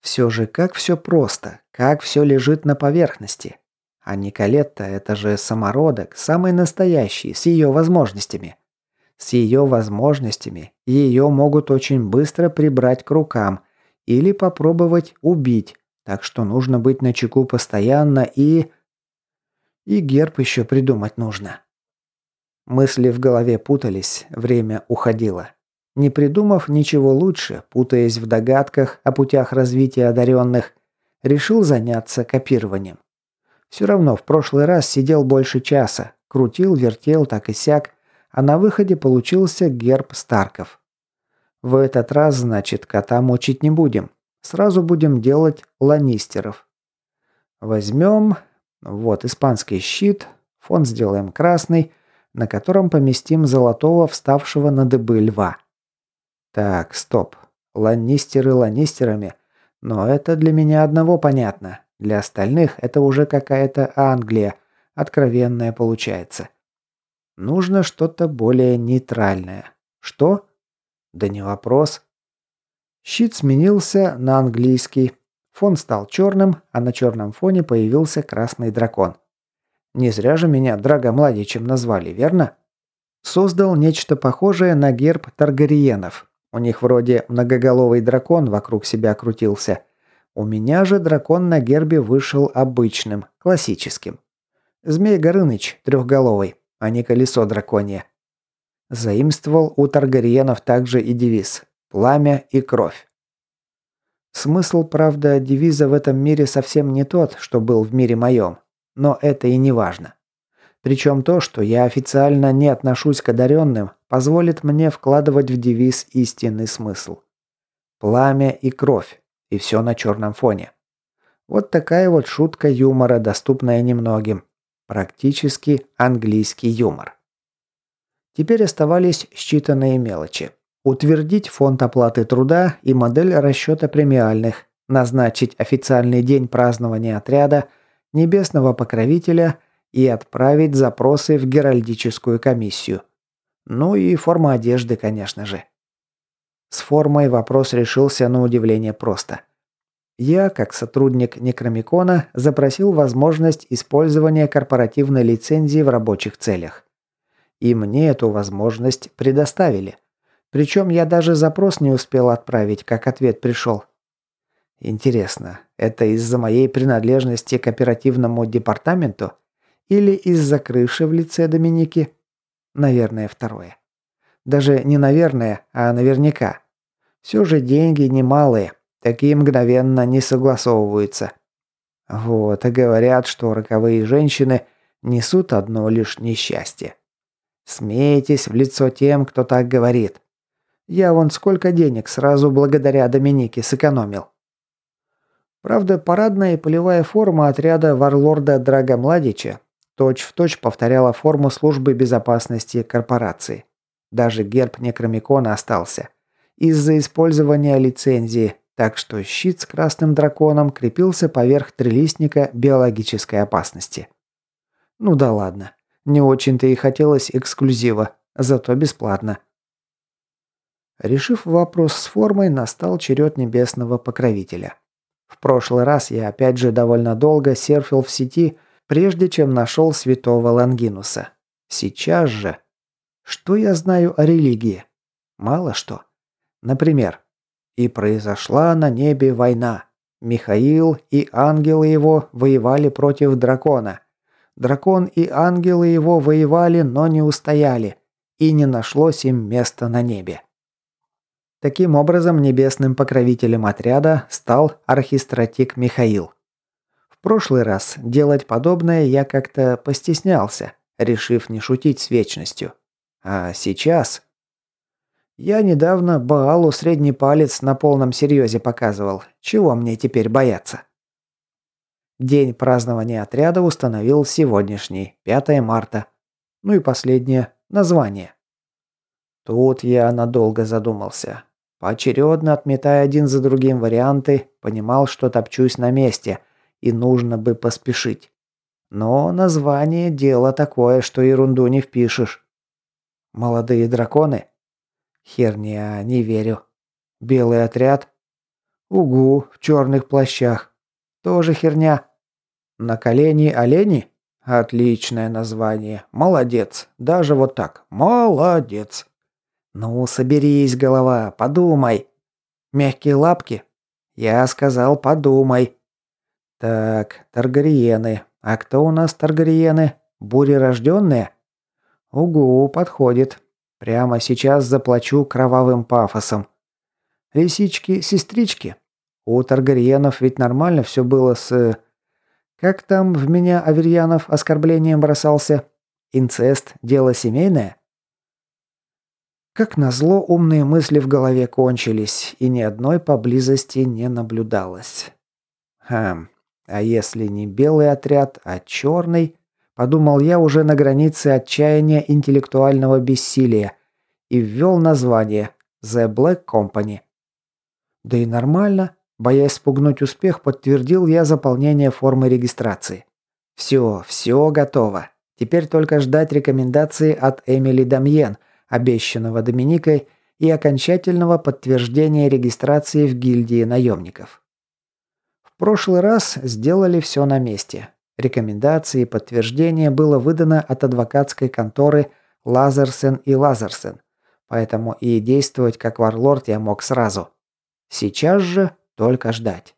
Все же как все просто, как все лежит на поверхности. А Николетта – это же самородок, самый настоящий, с ее возможностями. С ее возможностями ее могут очень быстро прибрать к рукам, или попробовать убить, так что нужно быть начеку постоянно и... И герб еще придумать нужно. Мысли в голове путались, время уходило. Не придумав ничего лучше, путаясь в догадках о путях развития одаренных, решил заняться копированием. Все равно в прошлый раз сидел больше часа, крутил, вертел, так и сяк, а на выходе получился герб Старков. В этот раз, значит, кота мучить не будем. Сразу будем делать ланистеров. Возьмем... Вот, испанский щит. Фон сделаем красный, на котором поместим золотого, вставшего на дыбы льва. Так, стоп. Ланнистеры ланнистерами. Но это для меня одного понятно. Для остальных это уже какая-то Англия. Откровенная получается. Нужно что-то более нейтральное. Что? Да не вопрос. Щит сменился на английский. Фон стал черным, а на черном фоне появился красный дракон. Не зря же меня Драго Младичем назвали, верно? Создал нечто похожее на герб Таргариенов. У них вроде многоголовый дракон вокруг себя крутился. У меня же дракон на гербе вышел обычным, классическим. Змей Горыныч трехголовый, а не колесо драконье. Заимствовал у Таргариенов также и девиз «Пламя и кровь». Смысл, правда, девиза в этом мире совсем не тот, что был в мире моем. Но это и не важно. Причем то, что я официально не отношусь к одаренным, позволит мне вкладывать в девиз истинный смысл. Пламя и кровь. И все на черном фоне. Вот такая вот шутка юмора, доступная немногим. Практически английский юмор. Теперь оставались считанные мелочи. Утвердить фонд оплаты труда и модель расчета премиальных, назначить официальный день празднования отряда, небесного покровителя и отправить запросы в геральдическую комиссию. Ну и форма одежды, конечно же. С формой вопрос решился на удивление просто. Я, как сотрудник Некромикона, запросил возможность использования корпоративной лицензии в рабочих целях. И мне эту возможность предоставили. Причем я даже запрос не успел отправить, как ответ пришел. Интересно, это из-за моей принадлежности к оперативному департаменту? Или из-за крыши в лице Доминики? Наверное, второе. Даже не наверное, а наверняка. Все же деньги немалые, такие мгновенно не согласовываются. Вот, и говорят, что роковые женщины несут одно лишь несчастье. Смейтесь в лицо тем, кто так говорит. Я вон сколько денег сразу благодаря Доминике сэкономил. Правда, парадная и полевая форма отряда варлорда Драга Точь-в-точь повторяла форму службы безопасности корпорации. Даже герб Некромикона остался. Из-за использования лицензии, так что щит с красным драконом крепился поверх трилистника биологической опасности. Ну да ладно. Не очень-то и хотелось эксклюзива, зато бесплатно. Решив вопрос с формой, настал черед небесного покровителя. В прошлый раз я опять же довольно долго серфил в сети, прежде чем нашел святого Лангинуса. Сейчас же... Что я знаю о религии? Мало что. Например, «И произошла на небе война. Михаил и ангелы его воевали против дракона. Дракон и ангелы его воевали, но не устояли, и не нашлось им места на небе». Таким образом, небесным покровителем отряда стал архистратик Михаил. Прошлый раз делать подобное я как-то постеснялся, решив не шутить с вечностью. А сейчас... Я недавно Баалу средний палец на полном серьезе показывал. Чего мне теперь бояться? День празднования отряда установил сегодняшний, 5 марта. Ну и последнее – название. Тут я надолго задумался. Поочередно отметая один за другим варианты, понимал, что топчусь на месте, и нужно бы поспешить. Но название – дело такое, что ерунду не впишешь. Молодые драконы? Херня, не верю. Белый отряд? Угу, в черных плащах. Тоже херня. На колени олени? Отличное название. Молодец. Даже вот так. Молодец. «Ну, соберись, голова, подумай». «Мягкие лапки?» «Я сказал, подумай». «Так, Таргариены. А кто у нас Таргариены? Бурерожденные?» «Угу, подходит. Прямо сейчас заплачу кровавым пафосом». «Лисички-сестрички? У Таргариенов ведь нормально все было с...» «Как там в меня Аверьянов оскорблением бросался? Инцест – дело семейное?» Как назло, умные мысли в голове кончились, и ни одной поблизости не наблюдалось. Хм, а если не белый отряд, а черный? Подумал я уже на границе отчаяния интеллектуального бессилия и ввел название The Black Company. Да и нормально. Боясь спугнуть успех, подтвердил я заполнение формы регистрации. Все, все готово. Теперь только ждать рекомендации от Эмили Дамьен – обещанного Доминикой, и окончательного подтверждения регистрации в гильдии наемников. В прошлый раз сделали все на месте. Рекомендации и подтверждение было выдано от адвокатской конторы Лазерсен и Лазерсен, поэтому и действовать как варлорд я мог сразу. Сейчас же только ждать.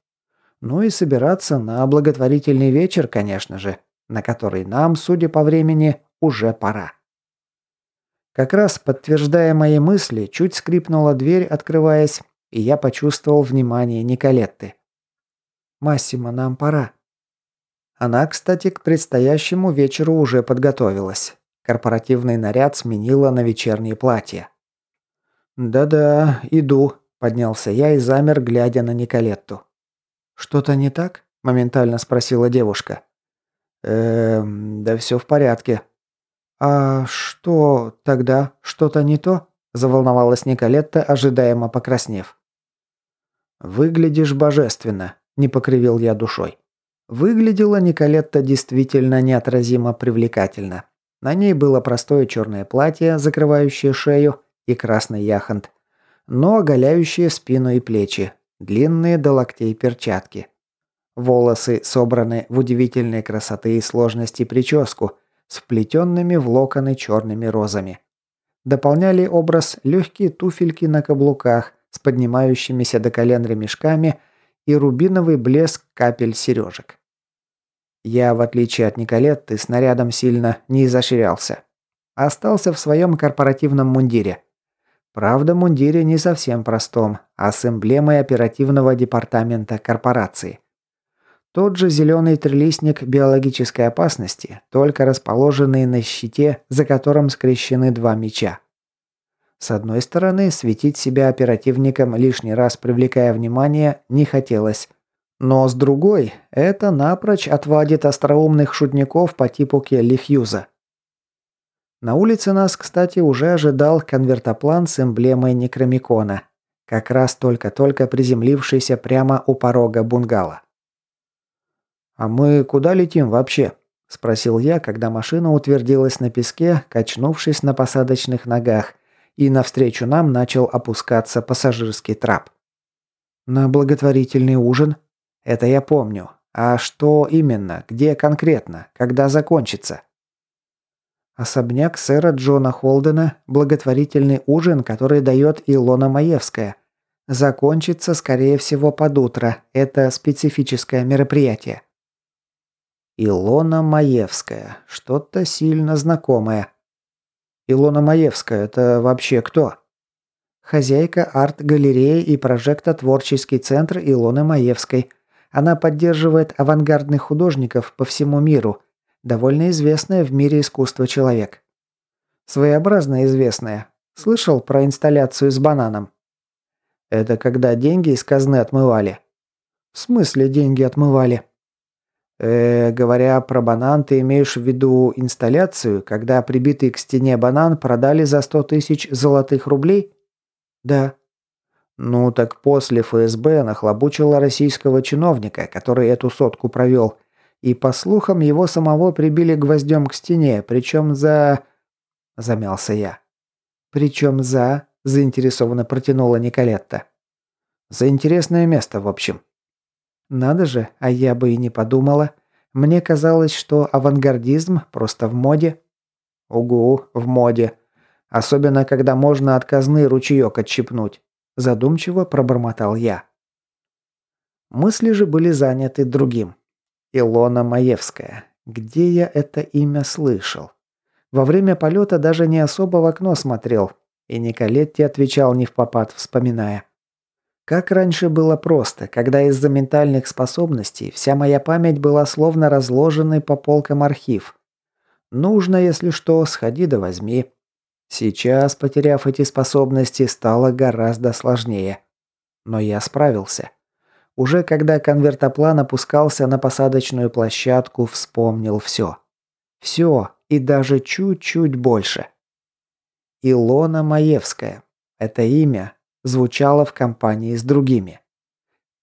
Ну и собираться на благотворительный вечер, конечно же, на который нам, судя по времени, уже пора. Как раз подтверждая мои мысли, чуть скрипнула дверь, открываясь, и я почувствовал внимание Николетты. «Массимо, нам пора». Она, кстати, к предстоящему вечеру уже подготовилась. Корпоративный наряд сменила на вечернее платье. «Да-да, иду», – поднялся я и замер, глядя на Николетту. «Что-то не так?» – моментально спросила девушка. «Эм, да все в порядке», «А что тогда? Что-то не то?» – заволновалась Николетта, ожидаемо покраснев. «Выглядишь божественно», – не покривил я душой. Выглядела Николетта действительно неотразимо привлекательно. На ней было простое черное платье, закрывающее шею, и красный яхонт, но оголяющие спину и плечи, длинные до локтей перчатки. Волосы собраны в удивительной красоты и сложности прическу – с вплетенными в локоны черными розами. Дополняли образ легкие туфельки на каблуках с поднимающимися до колен ремешками и рубиновый блеск капель сережек. Я, в отличие от Николетты, снарядом сильно не изощрялся. Остался в своем корпоративном мундире. Правда, мундире не совсем простом, а с эмблемой оперативного департамента корпорации. Тот же зеленый трилистник биологической опасности, только расположенный на щите, за которым скрещены два меча. С одной стороны, светить себя оперативником, лишний раз привлекая внимание, не хотелось. Но с другой, это напрочь отвадит остроумных шутников по типу Келли Хьюза. На улице нас, кстати, уже ожидал конвертоплан с эмблемой Некромикона, как раз только-только приземлившийся прямо у порога бунгало. «А мы куда летим вообще?» – спросил я, когда машина утвердилась на песке, качнувшись на посадочных ногах, и навстречу нам начал опускаться пассажирский трап. «На благотворительный ужин?» «Это я помню. А что именно? Где конкретно? Когда закончится?» Особняк сэра Джона Холдена, благотворительный ужин, который дает Илона Маевская. Закончится, скорее всего, под утро. Это специфическое мероприятие. Илона Маевская. Что-то сильно знакомое. Илона Маевская – это вообще кто? Хозяйка арт-галереи и прожектотворческий центр Илоны Маевской. Она поддерживает авангардных художников по всему миру. Довольно известная в мире искусства человек. Своеобразно известная. Слышал про инсталляцию с бананом? Это когда деньги из казны отмывали. В смысле деньги отмывали? Э, говоря про банан, ты имеешь в виду инсталляцию, когда прибитый к стене банан продали за 100 тысяч золотых рублей? Да. Ну так после ФСБ нахлобучила российского чиновника, который эту сотку провел. И по слухам его самого прибили гвоздем к стене, причем за... Замялся я. Причем за... Заинтересованно протянула Николетта. За интересное место, в общем. Надо же, а я бы и не подумала. Мне казалось, что авангардизм просто в моде. Угу, в моде. Особенно, когда можно от казны ручеек отщипнуть. Задумчиво пробормотал я. Мысли же были заняты другим. Илона Маевская. Где я это имя слышал? Во время полета даже не особо в окно смотрел. И Николетти отвечал не в попад, вспоминая. Как раньше было просто, когда из-за ментальных способностей вся моя память была словно разложенный по полкам архив. Нужно, если что, сходи да возьми. Сейчас, потеряв эти способности, стало гораздо сложнее. Но я справился. Уже когда конвертоплан опускался на посадочную площадку, вспомнил все. Все, и даже чуть-чуть больше. Илона Маевская. Это имя звучало в компании с другими.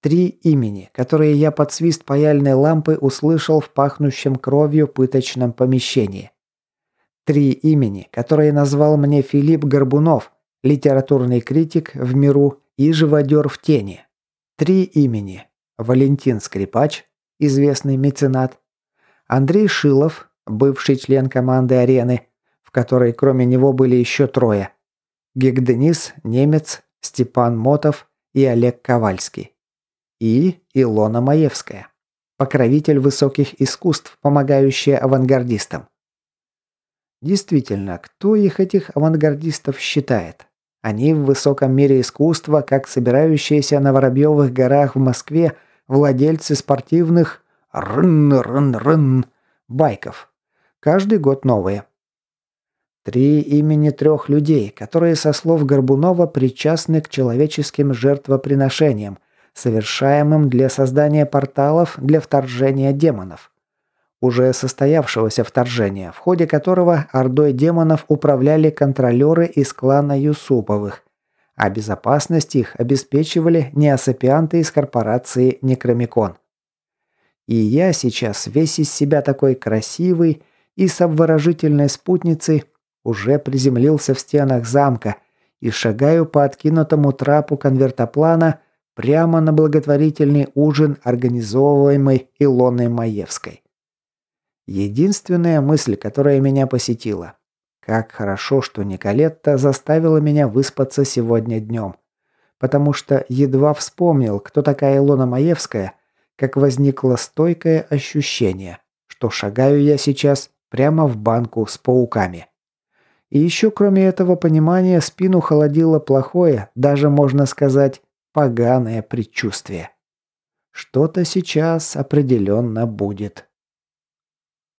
Три имени, которые я под свист паяльной лампы услышал в пахнущем кровью пыточном помещении. Три имени, которые назвал мне Филипп Горбунов, литературный критик в миру и живодер в тени. Три имени. Валентин Скрипач, известный меценат. Андрей Шилов, бывший член команды «Арены», в которой кроме него были еще трое. Гегденис, немец, Степан Мотов и Олег Ковальский. И Илона Маевская. Покровитель высоких искусств, помогающая авангардистам. Действительно, кто их этих авангардистов считает? Они в высоком мире искусства, как собирающиеся на Воробьевых горах в Москве владельцы спортивных рн-рн-рн байков. Каждый год новые. Три имени трех людей, которые, со слов Горбунова, причастны к человеческим жертвоприношениям, совершаемым для создания порталов для вторжения демонов. Уже состоявшегося вторжения, в ходе которого ордой демонов управляли контролеры из клана Юсуповых, а безопасность их обеспечивали неосапианты из корпорации Некромикон. И я сейчас весь из себя такой красивый и с обворожительной спутницей уже приземлился в стенах замка и шагаю по откинутому трапу конвертоплана прямо на благотворительный ужин, организовываемый Илоной Маевской. Единственная мысль, которая меня посетила. Как хорошо, что Николетта заставила меня выспаться сегодня днем. Потому что едва вспомнил, кто такая Илона Маевская, как возникло стойкое ощущение, что шагаю я сейчас прямо в банку с пауками. И еще кроме этого понимания спину холодило плохое, даже можно сказать, поганое предчувствие. Что-то сейчас определенно будет.